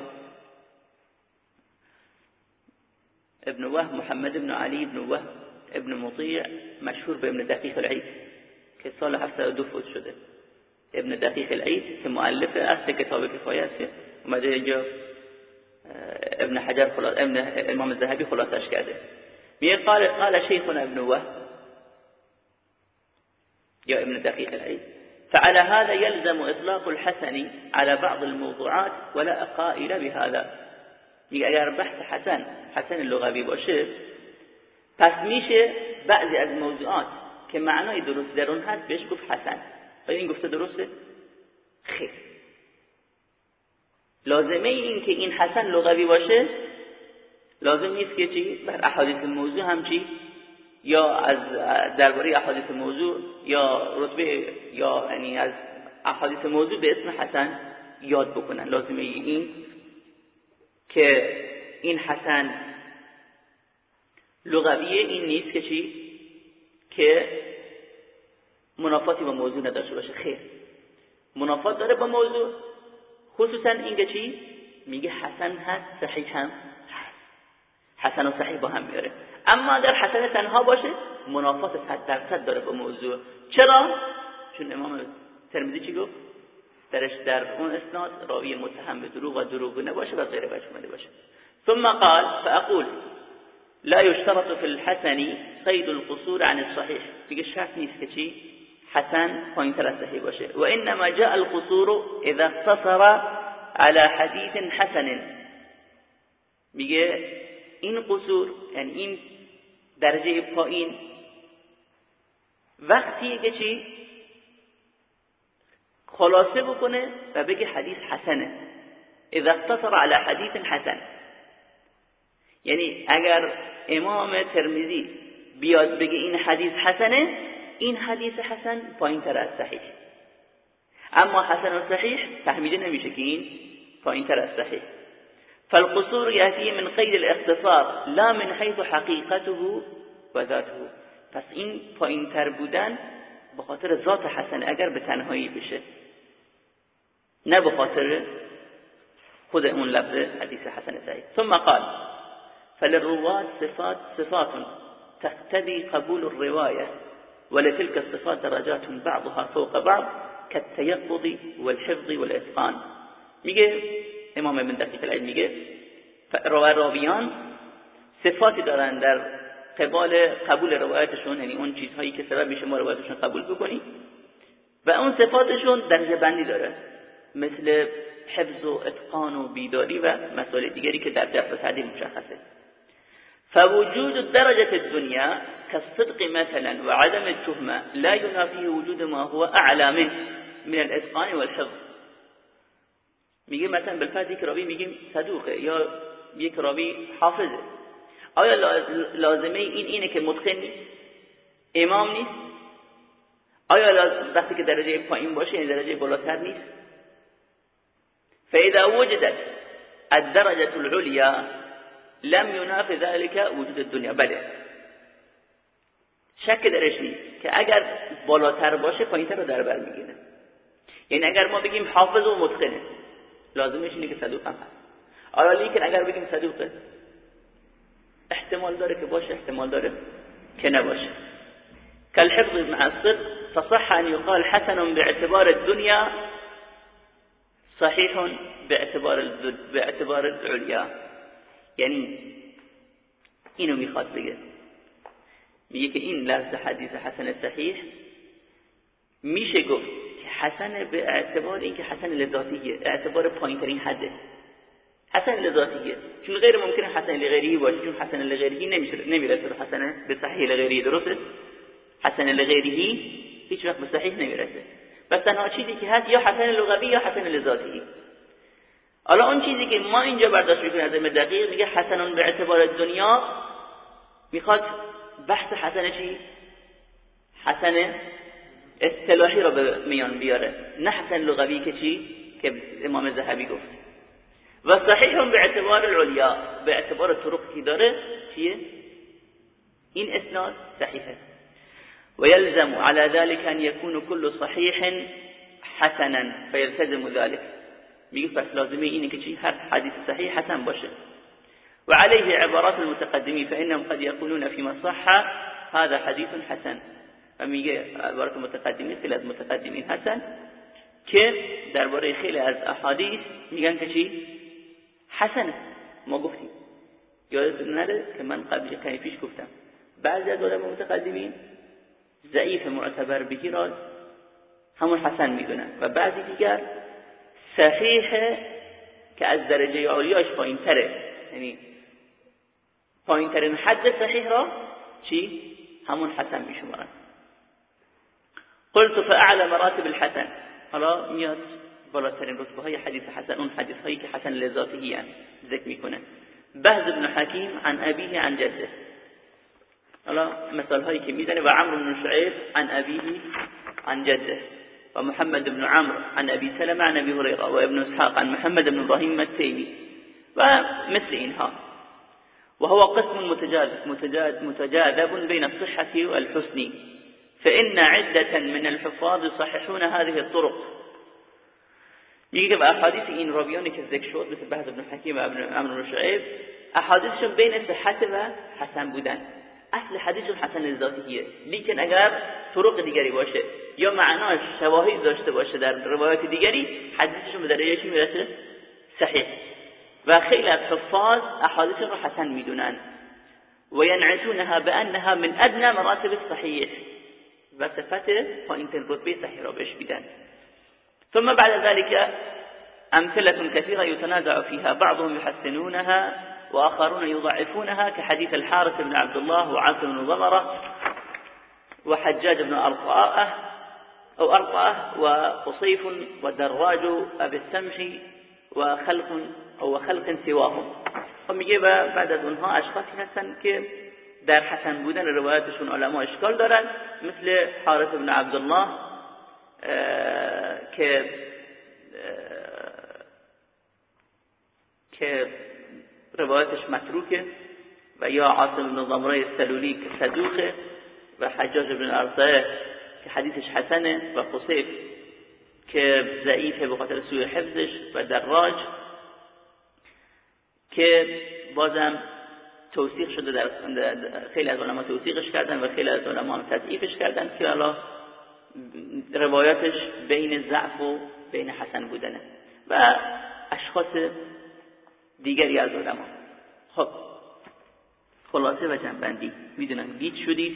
ابن وهب محمد ابن علي ابن وهب. ابن مطيع مشهور به ابن دقیق العید که سال 72 فوت شده. ابن دقیق العید که مؤلف اصل کتاب کفایه است اومده اینجا ابن حجر خلاص ابن امام الذهبی خلاصش کرده. میگه قال قال شيخنا ابن وهب. يا ابن دقيق العيد. فعلى هذا يلزم إطلاق الحسن على بعض الموضوعات ولا قائل بهذا. میگه اگر بحث حسن حسن لغوی باشه پس میشه بعضی از موضوعات که معنای درست در اون هست بهش گفت حسن. آیا این گفته درسته؟ خیر. لازمه این که این حسن لغوی باشه؟ لازم نیست که چی؟ بر احادیث موضوع هم چی؟ یا از درباره احادیث موضوع یا رتبه یا یعنی از احادیث موضوع به اسم حسن یاد بکنن. لازمه این که این حسن لغویه این نیست که چی؟ که منافاتی با موضوع نداشته باشه. خیر. منافات داره با موضوع. خصوصا اینکه چی؟ میگه حسن هست صحیح هم هست. حسن و صحیح با هم میاره. اما اگر حسن تنها باشه منافات صد درصد داره با موضوع. چرا؟ چون امام ترمذی چی گفت؟ درش در اون اسناد راوی متهم به دروغ و دروغ نباشه و غیر وجه باشه. ثم قال فاقول لا يشترط في الحسن قيد القصور عن الصحيح. نیست که چی حسن پایینتر از صحیح باشه و انما جاء القصور إذا اقتصر على حديث حسن. میگه این قصور یعنی این درجة پایین وقتی که چی؟ خلاصه بکنه و بگه حدیث حسنه. اذا اقتصر على حدیث حسن. یعنی اگر امام ترمیزی بیاد بگه این حدیث حسنه این حدیث حسن پایین تر از صحیح. اما حسن و صحیح فهمیده نمیشه که این پایین تر از صحیح. فالقصور يأتي من قید الاختصار لا من حيث حقیقته و ذاته. پس این پایین تر بودن به خاطر ذات حسن اگر به تنهایی بشه. نه به خاطر خود اون لفظ حدیث حسن صحیح. ثم قال فللرواد صفات صفات تقتضي قبول الرواية ولتلك الصفات درجات بعضها فوق بعض كالتيقظ والحفظ والاتقان میگه؟ امام ابن دقیق العلم میگه راویان صفاتی دارن در قبال قبول روایتشون یعنی اون چیزهایی که سبب میشه ما روایتشون قبول بکنیم. و اون صفاتشون درجه بندی داره مثل حفظ و اتقان و بیداری و مسائل دیگری که در درس تعدیل مشخصه. فوجود الدرجة الدنيا كالصدق مثلا وعدم التهمة لا ينافيه وجود ما هو أعلى منه من الإتقان والحفظ. میگه مثلا بالفرض یک راوی میگیم صدوقه یا یک راوی حافظه آیا لازمه این اینه که متقن نیست امام نیست؟ آیا وقتی که درجه پایین باشه این درجه بالاتر نیست؟ فاذا وجدت الدرجة العليا لم يناف ذلك وجود الدنیا بله. شک درش نیست که اگر بالاتر باشه پایینتر رو در بر می‌گیره. یعنی اگر ما بگیم حافظ و متقنه لازمش اینه که صدوق هم هست. آیا لیکن اگر بگیم صدوقه احتمال داره که باشه احتمال داره که نباشه. كالحفظ مع الصدق فصح أن يقال حسن باعتبار الدنيا صحيح باعتبار باعتبار العليا یعنی اینو می‌خواد بگه. میگه که این لفظ حدیث حسن صحیح میشه گفت که حسن به اعتبار اینکه حسن لذاتیه اعتبار پایینترین حده. حسن لذاتیه. چون غیر ممکنه حسن لغیری باشه چون حسن لغیری نمیشه نمی‌رسه به حسن به صحیح لغیری درسته؟ حسن لغیری هیچ وقت به صحیح نمی‌رسه. بس تنها چیزی که هست یا حسن لغوی یا حسن لذاتی حالا اون چیزی که ما اینجا برداشت می‌کنیم از علم دقیق میگه حسن به اعتبار دنیا می‌خواد بحث حسن چی؟ حسن اصطلاحی را به میان بیاره. نه حسن لغوی که چی؟ که امام ذهبی گفت. و صحیح به اعتبار العلیا به اعتبار طرقی داره چیه؟ این اسناد صحیحه. ويلزم على ذلك أن يكون كل صحيح حسنا فيلتزم ذلك میگه پس لازمه اینه که چی؟ هر حدیث صحیح حسن باشه. وعليه عبارات المتقدمين فإنهم قد يقولون فيما صح هذا حديث حسن. و میگه عبارت متقدمین خیلی از متقدمین هستن که درباره خیلی از احادیث میگن که چی؟ حسنه. ما گفتیم. یادتون نره که من قبل کمی پیش گفتم. بعضی از علما متقدمین ضعیف معتبر بهی را همون حسن می‌دونن. و بعضی دیگر صحیح که از درجه عالیاش پایین تره یعنی پایین ترین حد صحیح را چی؟ همون حسن میشمارن. قلت فاعلى مراتب الحسن. حالا میاد بالاترین رتبه های حدیث حسن اون حدیث هایی که حسن لذاتی هن ذکر می‌کنه. بهز بن حکیم عن ابیه عن جده. حالا مثال هایی که می‌زنه و عمرو بن شعیب عن ابیه عن جده. و محمد بن عمرو عن أبي سلمة عن أبي هريرة و ابن إسحاق عن محمد بن إبراهيم التيمي. و مثل اینها وهو قسم متجاذب متجاذب بين الصحة والحسن. فإن عدة من الحفاظ يصححون هذه الطرق. میگه به احادیث این راویانی که مثل بحث ابن حکیم و ابن عمرو بن شعیب احادیثشون بین صحت و حسن بودن اصل حدیثشون حسن ذاتیه لیکن اگر طرق دیگری باشه یا معناش شواهد داشته باشه در روایت دیگری حدیثشون به درجه چی می‌رسه صحیح. و خیلی از حفاظ احادیثشون رو حسن می‌دونن. و ینعتونها بانها من ادنى مراتب الصحیح و صفت پایین رتبه صحیح را بهش میدن. ثم بعد ذلك أمثلة كثيرة يتنازع فيها بعضهم يحسنونها. وآخرون يضعفونها كحديث الحارث بن عبد الله وعاصم بن ضمرة وحجاج بن أرطاء أو أرطاء وقصيف ودراج أبي السمح وخلق أو خلق سواهم. ومیگه بعد از اونها اشخاصی هستن که در حسن بودن روایتشون علما اشکال دارن مثل حارث بن عبدالله که که روایتش متروکه و یا عاصم بن ضمره سلولی که صدوقه و حجاج بن ارطاه که حدیثش حسنه و خصیف که ضعیفه به خاطر سوی حفظش و دراج که بازم توصیق شده در خیلی از علما توصیقش کردن و خیلی از علما تضعیفش کردن که حالا روایاتش بین ضعف و بین حسن بودنه. و اشخاص دیگری از علما. خب خلاصه و جنبندی. می‌دونم گیج شدید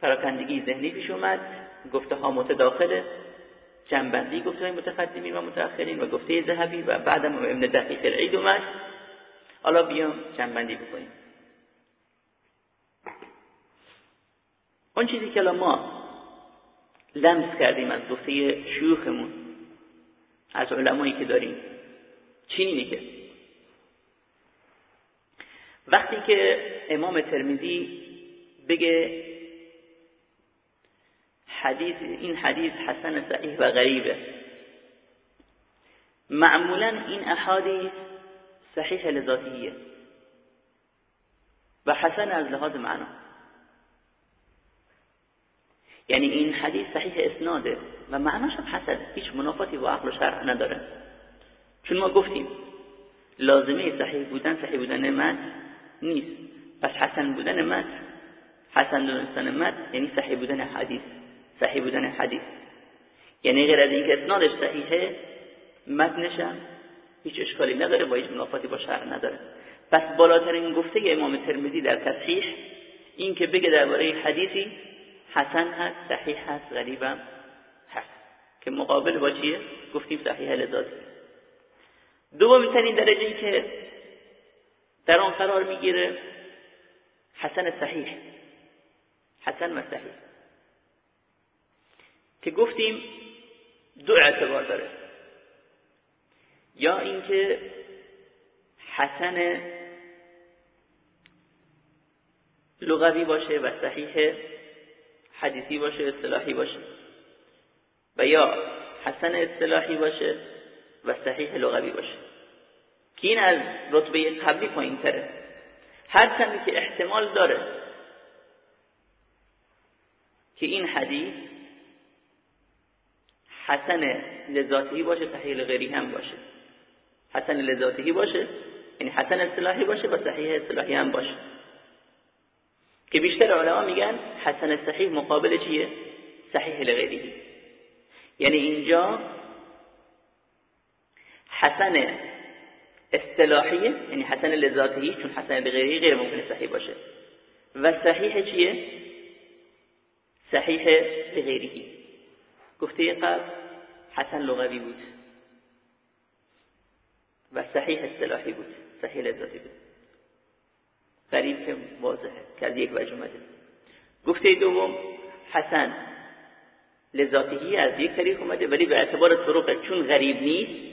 پراکندگی ذهنی پیش اومد. گفته ها متداخله جنبندی گفته های متقدمین و متأخرین و گفته ذهبی و بعدم ابن دقیق العید اومد. حالا بیام جنبندی بکنیم. اون چیزی که ما لمس کردیم از گفته شیوخمون از علمایی که داریم. چی که وقتی که امام ترمیزی بگه حدیث این حدیث حسن صحیح و غریبه. معمولا این احادیث صحیح لذاتیه. و حسن از لحاظ معنا. یعنی این حدیث صحیح اسناده و معناش هم حسن هیچ منافاتی با عقل و شرع نداره. چون ما گفتیم لازمه صحیح بودن صحیح بودن مد نیست. پس حسن بودن مد حسن دونستن مد یعنی صحیح بودن حدیث صحیح بودن حدیث. یعنی غیر از اینکه اسنادش صحیحه متنش هیچ اشکالی نداره با هیچ منافاتی با شرع نداره. پس بالاترین گفته امام ترمذی در تصحیح این که بگه درباره حدیثی حسن هست صحیح هست غریبم هست. که مقابل با چیه؟ گفتیم صحیح لذاتی دومیترین درجه ای که در آن قرار می‌گیره حسن صحیح. حسن و صحیح. که گفتیم دو اعتبار داره. یا اینکه حسن لغوی باشه و صحیح حدیثی باشه اصطلاحی باشه. و یا حسن اصطلاحی باشه و صحیح لغوی باشه. که این از رتبه قبلی پایین تره. هر که احتمال داره که این حدیث حسن لذاتی باشه صحیح غیری هم باشه. حسن لذاتی باشه یعنی حسن اصطلاحی باشه و صحیح اصطلاحی هم باشه. که بیشتر علما میگن حسن صحیح مقابل چیه؟ صحیح لغیری یعنی اینجا حسن اصطلاحیه یعنی حسن لذاتی چون حسن لغیری غیر ممکن صحیح باشه. و صحیح چیه؟ صحیح لغیری گفته قبل حسن لغوی بود و صحیح اصطلاحی بود صحیح لذاتی بود. غریب که واضحه که از یک وجه اومده. گفته دوم حسن. لذاتیه از یک طریق اومده ولی به اعتبار طرق چون غریب نیست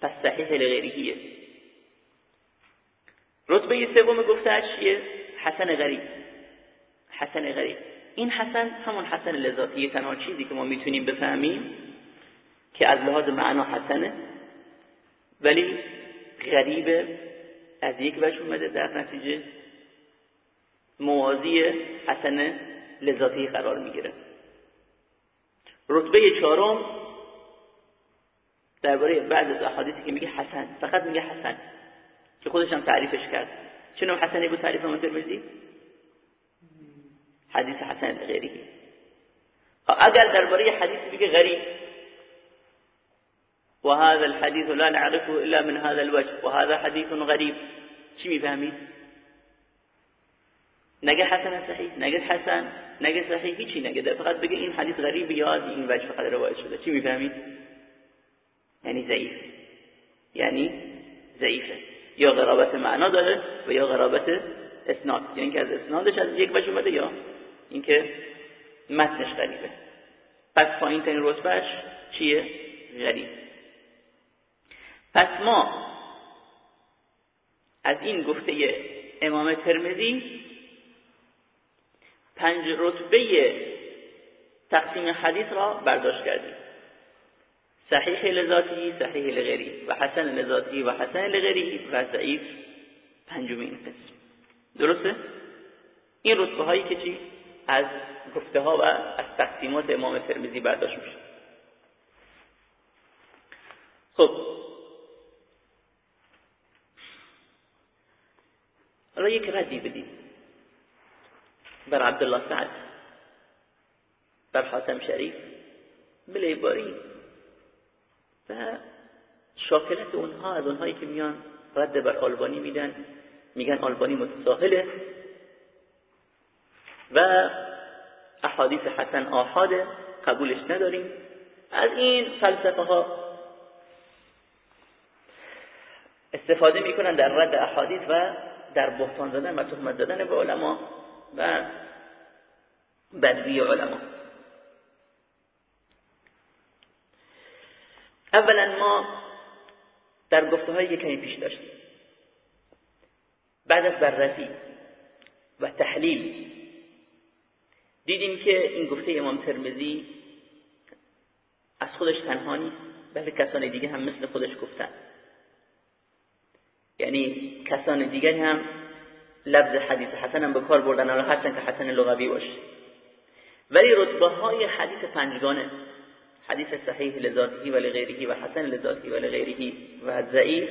پس صحیح لغیریه رتبه سوم گفته چیه حسن غریب. حسن غریب. این حسن همون حسن لذاتیه تنها چیزی که ما می‌تونیم بفهمیم که از لحاظ معنا حسنه ولی غریب از یک وجه اومده در نتیجه موازی حسن لذاتی قرار می‌گیره. رتبه چهارم درباره بعض از احادیثی که میگه حسن. فقط میگه حسن. که خودش هم تعریفش کرد. چه نوع حسنی بود تعریف امام حدیث حسن غیری. اگر درباره حدیث بگه غریب. وهذا الحديث لا نعرفه إلا من هذا الوجه. وهذا حديث غريب. چی می‌فهمید؟ نگه حسن صحیح نگه حسن نگه صحیح هیچی نگه فقط بگه این حدیث غریب یا از این وجه فقط روایت شده. چی می‌فهمید؟ یعنی ضعیف. یعنی ضعیفه. یا غرابت معنا داره و یا غرابت اسناد. یعنی اینکه از اسنادش از یک وجه اومده یا اینکه متنش غریبه. پس پایین ترین رتبهش چیه؟ غریب. پس ما از این گفته امام ترمذی پنج رتبه تقسیم حدیث را برداشت کردیم. صحیح لذاتی صحیح لغیری. و حسن لذاتی و حسن لغیری و ضعیف پنجمین قسم. درسته؟ این رتبه هایی که چی؟ از گفته ها و از تقسیمات امام ترمذی برداشت میشه. خب. حالا یک ردی بدیم. بر عبدالله سعد بر حاتم شریف باری. و شاکلت اونها از اونهایی که میان رد بر آلبانی میدن میگن آلبانی متساهله و احادیث حسن آحاده قبولش نداریم. از این فلسفه ها استفاده می‌کنن در رد احادیث و در بحتان زدن و تهمت زدن به علما. و بدوی علما. اولا ما در گفته های کمی پیش داشتیم. بعد از بررسی و تحلیل دیدیم که این گفته امام ترمزی از خودش تنها نیست بلکه کسان دیگه هم مثل خودش گفتن. یعنی کسان دیگری هم لفظ حدیث حسن هم به کار بردن. حالا هرچند که حسن لغوی باشه. ولی رتبه های حدیث پنجگانه. حدیث صحیح لذاتی و لغیرهی و حسن لذاتی و لغیرهی و ضعیف.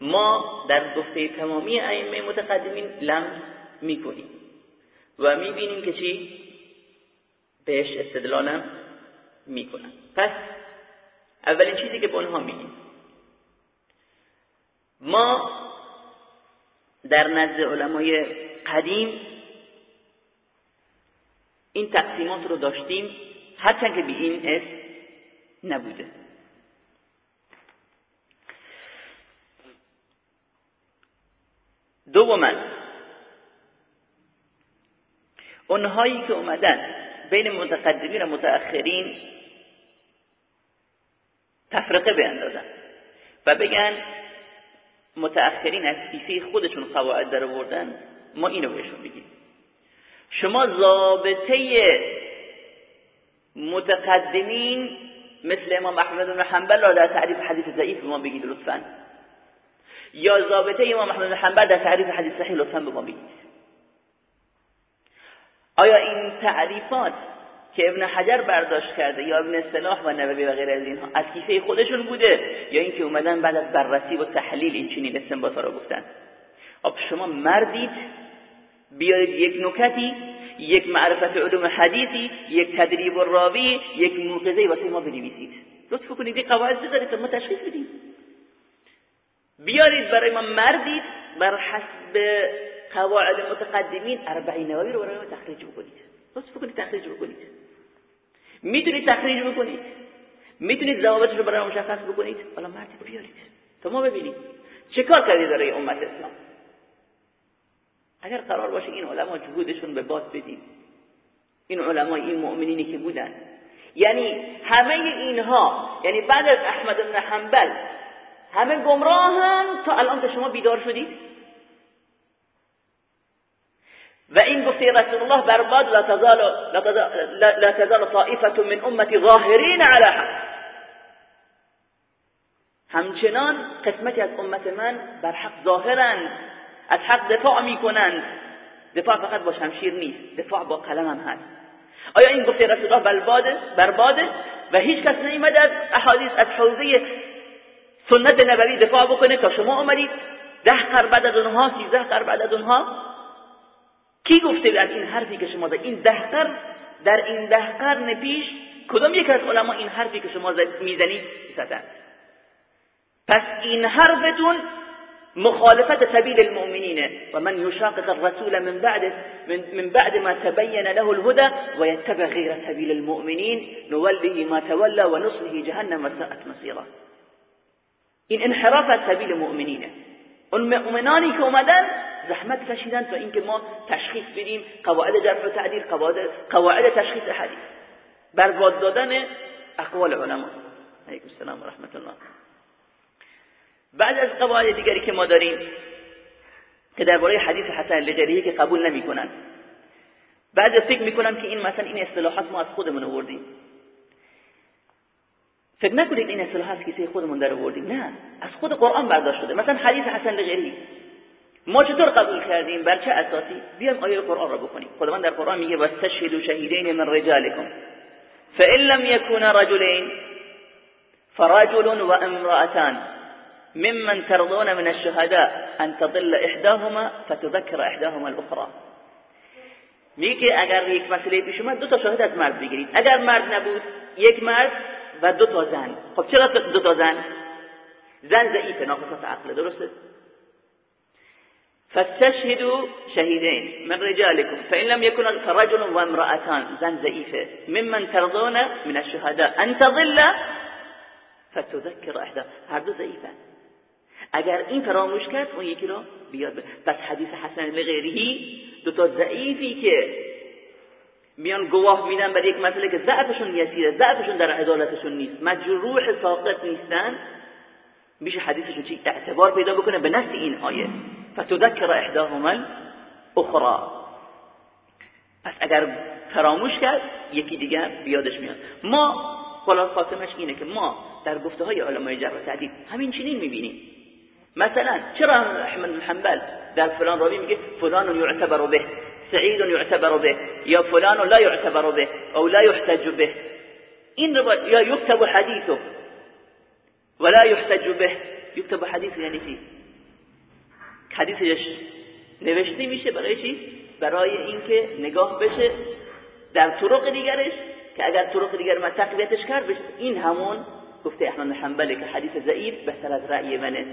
ما در گفته تمامی ائمه متقدمین لمس می‌کنیم و می‌بینیم که چی؟ بهش استدلالم می‌کنن. پس اولین چیزی که به اونها میگیم. ما در نزد علمای قدیم این تقسیمات رو داشتیم هرچند که به این اسم نبوده. دوما اونهایی که اومدن بین متقدمین و متأخرین تفرقه بیندازن و بگن متأخرین از کیسه خودشون قواعد در آوردن ما اینو بهشون بگیم شما ضابطه متقدمین مثل امام احمد بن حنبل را در تعریف حدیث ضعیف به ما بگید لطفا. یا ضابطه امام احمد بن حنبل در تعریف حدیث صحیح لطفا به ما بگید. آیا این تعریفات که ابن حجر برداشت کرده یا ابن صلاح و نووی و غیر از اینها. از کیسه خودشون بوده یا اینکه اومدن بعد از بررسی و تحلیل این چنین استنباطا رو گفتن. خب شما مردید بیارید یک نکتی یک معرفت علوم حدیثی یک تدریب راوی یک موقظه واسه ما بنویسید. لطف کنید این قواعد بذارید ما تشخیص بدیم. بیارید برای ما مردید بر حسب قواعد متقدمین اربعین نووی رو برای ما تخریج بکنید. لطف کنید تخریج بکنید. می‌تونید تخریج بکنید. می‌تونید ضوابطش رو برای مشخص بکنید. حالا مردی بیارید. تا ما ببینید چه کار کردید برای امت اسلام. اگر قرار باشه این علما جهودشون به باد بدیم. این علما این مؤمنینی که بودن. یعنی همه اینها یعنی بعد از احمد بن حنبل همه گمراه هم تا الان که شما بیدار شدید؟ و این گفته رسول الله برباد لا تزال لا تزال طائفه من امتی ظاهرین علی حق. همچنان قسمتی از امت من بر حق ظاهرند از حق دفاع می‌کنند. دفاع فقط با شمشیر نیست دفاع با قلم هم هست. آیا این گفته رسول الله برباده برباده و هیچ کس نیامد از احادیث از حوزه سنت نبوی دفاع بکنه تا شما آمدید ده قرن بعد از اونها سیزده قرن بعد از اونها کی گفته از این حرفی که شما زد؟ این ده قرن در این ده قرن پیش کدام یک از علما این حرفی که شما می‌زنید زدند پس این حرفتون مخالفة سبيل المؤمنين ومن يشاقق الرسول من بعد من بعد ما تبين له الهدى ويتبع غير سبيل المؤمنين نوله ما تولى ونصله جهنم وساءت مصيره این انحراف سبیل مؤمنینه اون مؤمنانی که اومدن زحمت کشیدن تا اینکه ما تشخیص بدیم قواعد جرح و تعدیل قواعد قواعد تشخیص حدیث. برباد دادن اقوال علما. علیکم السلام و رحمت الله. بعد از قواعد دیگری که ما داریم که درباره حدیث حسن لغیریه که قبول نمی‌کنن. بعد فکر می‌کنم که این مثلا این اصطلاحات ما از خودمون آوردیم. فکر نکنید این اصطلاحات کسی خودمون در آوردیم. نه از خود قرآن برداشت شده. مثلا حدیث حسن لغیری ما چطور قبول کردیم؟ بر چه اساسی؟ بیام آیه قرآن را بکنیم خداوند در قرآن میگه واستشهدوا شهیدین من رجالکم فإن لم يكونا رجلين فرجل وامرأتان ممن ترضون من الشهداء ان تضل احداهما فتذكر احداهما الاخرى میگه اگر یک مسئله پیش اومد دو تا شاهد از مرد بگیرید. اگر مرد نبود یک مرد و دو تا زن. خب چرا دو تا زن؟ زن ضعیفه ناقصات عقل درسته؟ فاستشهدوا شهيدين من رجالكم فإن لم يكن فرجل وامرأتان زن ضعيفة ممن ترضون من الشهداء. أن تضل فتذكر احدى هر دو اگر این فراموش کرد اون یکی رو بیاد پس حدیث حسن لغیرهی دو تا ضعیفی که میان گواه میدن برای یک مسئله که ضعفشون یسیره ضعفشون در عدالتشون نیست مجروح ساقط نیستن میشه حدیثشون چی؟ اعتبار پیدا بکنه به نفس این آیه. فتذکر إحداهما أخرى پس اگر فراموش کرد یکی دیگر بیادش میاد. ما خلاص خاتمش اینه که ما در گفته های علمای جرح و تعدیل همین چنین میبینیم. مثلا چرا احمد بن حنبل در فلان راوی میگه فلان يعتبر به سعید يعتبر به یا فلان لا يعتبر به أو لا يحتج به. این یا یكتب حدیثه ولا يحتج به. یكتب حدیث یعنی چی؟ حدیثش نوشته میشه برای چی؟ برای اینکه نگاه بشه در طرق دیگرش که اگر طرق دیگر ما تقویتش کرد بشه. این همون گفته احمد حنبله که حدیث ضعیف بهتر از رأی منه.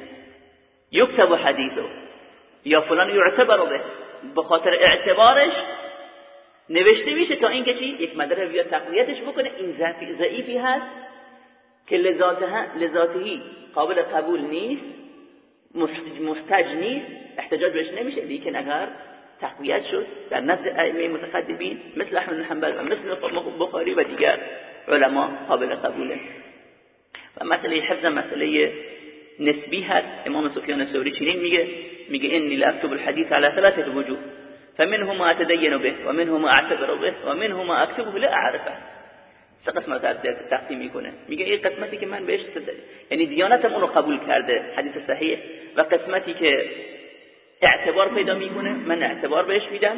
یکتب حدیثه یا فلان یعتبر به. بخاطر اعتبارش نوشته میشه تا اینکه چی؟ یک مدرسه بیاد تقویتش بکنه. این ضعیفی هست که لذاتهی قابل قبول نیست. مستج نیست احتجاج بهش نمیشه. لیکن اگر تقویت شد در نزد ائمه متقدمین مثل احمد حنبل و مثل بخاری و دیگر علما قابل قبوله. و مسئله حفظ مسئله نسبی هست. امام سفیان الثوری چنین میگه میگه انی لاكتب الحديث على ثلاثه وجوه. فمنه ما اتدين به ومنه ما اعتبر به ومنه ما اكتبه لا اعرفه سه قسمت از تقسیم می‌کنه. میگه این قسمتی که من بهش یعنی دیانتم اون رو قبول کرده حدیث صحیح. و قسمتی که اعتبار پیدا می‌کنه من اعتبار بهش میدم.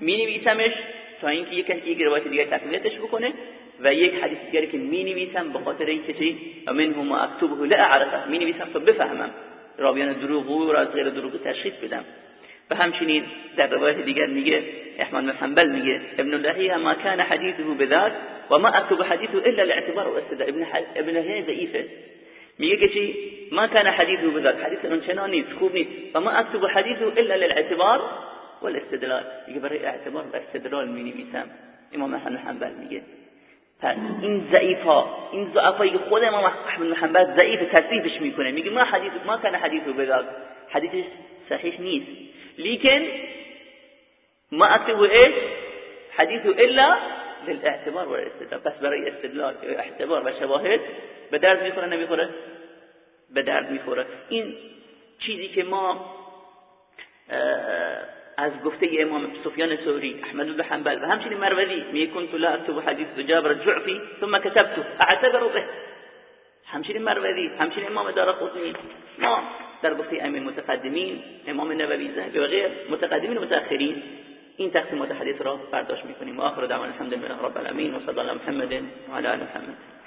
مینویسمش تا اینکه یک یک روایت دیگه تقویتش بکنه و یک حدیث دیگری که می‌نویسم به خاطر اینکه چی؟ و من هم اکتبه لا اعرفه. می‌نویسم تا بفهمم. راویان دروغو را از غیر دروغو تشخیص بدم. و همچنین در روایت دیگر میگه احمد بن حنبل میگه ابن لهیه ما كان حدیثه بذات و ما اكتب حدیثه الا الاعتبار و استدلال. ابن ابن لهیه ضعیفه. میگه که چی؟ ما كان حدیثه بذات. حدیث اون چنان نیست خوب نیست. و ما اكتب حدیثه الا للاعتبار والاستدلال میگه برای اعتبار و استدلال می‌نویسم امام احمد حنبل میگه. پس این ضعیفا این ضعفایی که خود امام احمد حنبل ضعیف تصریفش می‌کنه. میگه ما حدیث ما كان حدیثه بذات. حدیثش صحیح نیست. لیکن ما اكتبه ايش حديث الا للاعتبار والاستدلال. بس برای استدلال اعتبار و شواهد. به درد می‌خوره نمی‌خوره؟ به درد می‌خوره. این چیزی که ما از گفته امام سفیان ثوری احمد بن حنبل و همچنین مروزی می كنت لا اكتب حديث جابر الجعفي ثم كتبته اعتبر به. همچنین مروزی همچنین امام دارقطنی. ما در گفته ائمه متقدمین امام نووی ذهبی و غیر متقدمین و متأخرین. این تقسیمات حدیث را برداشت می‌کنیم. و آخر دعوانا الحمد لله رب العالمین و صلی الله محمد و علی محمد.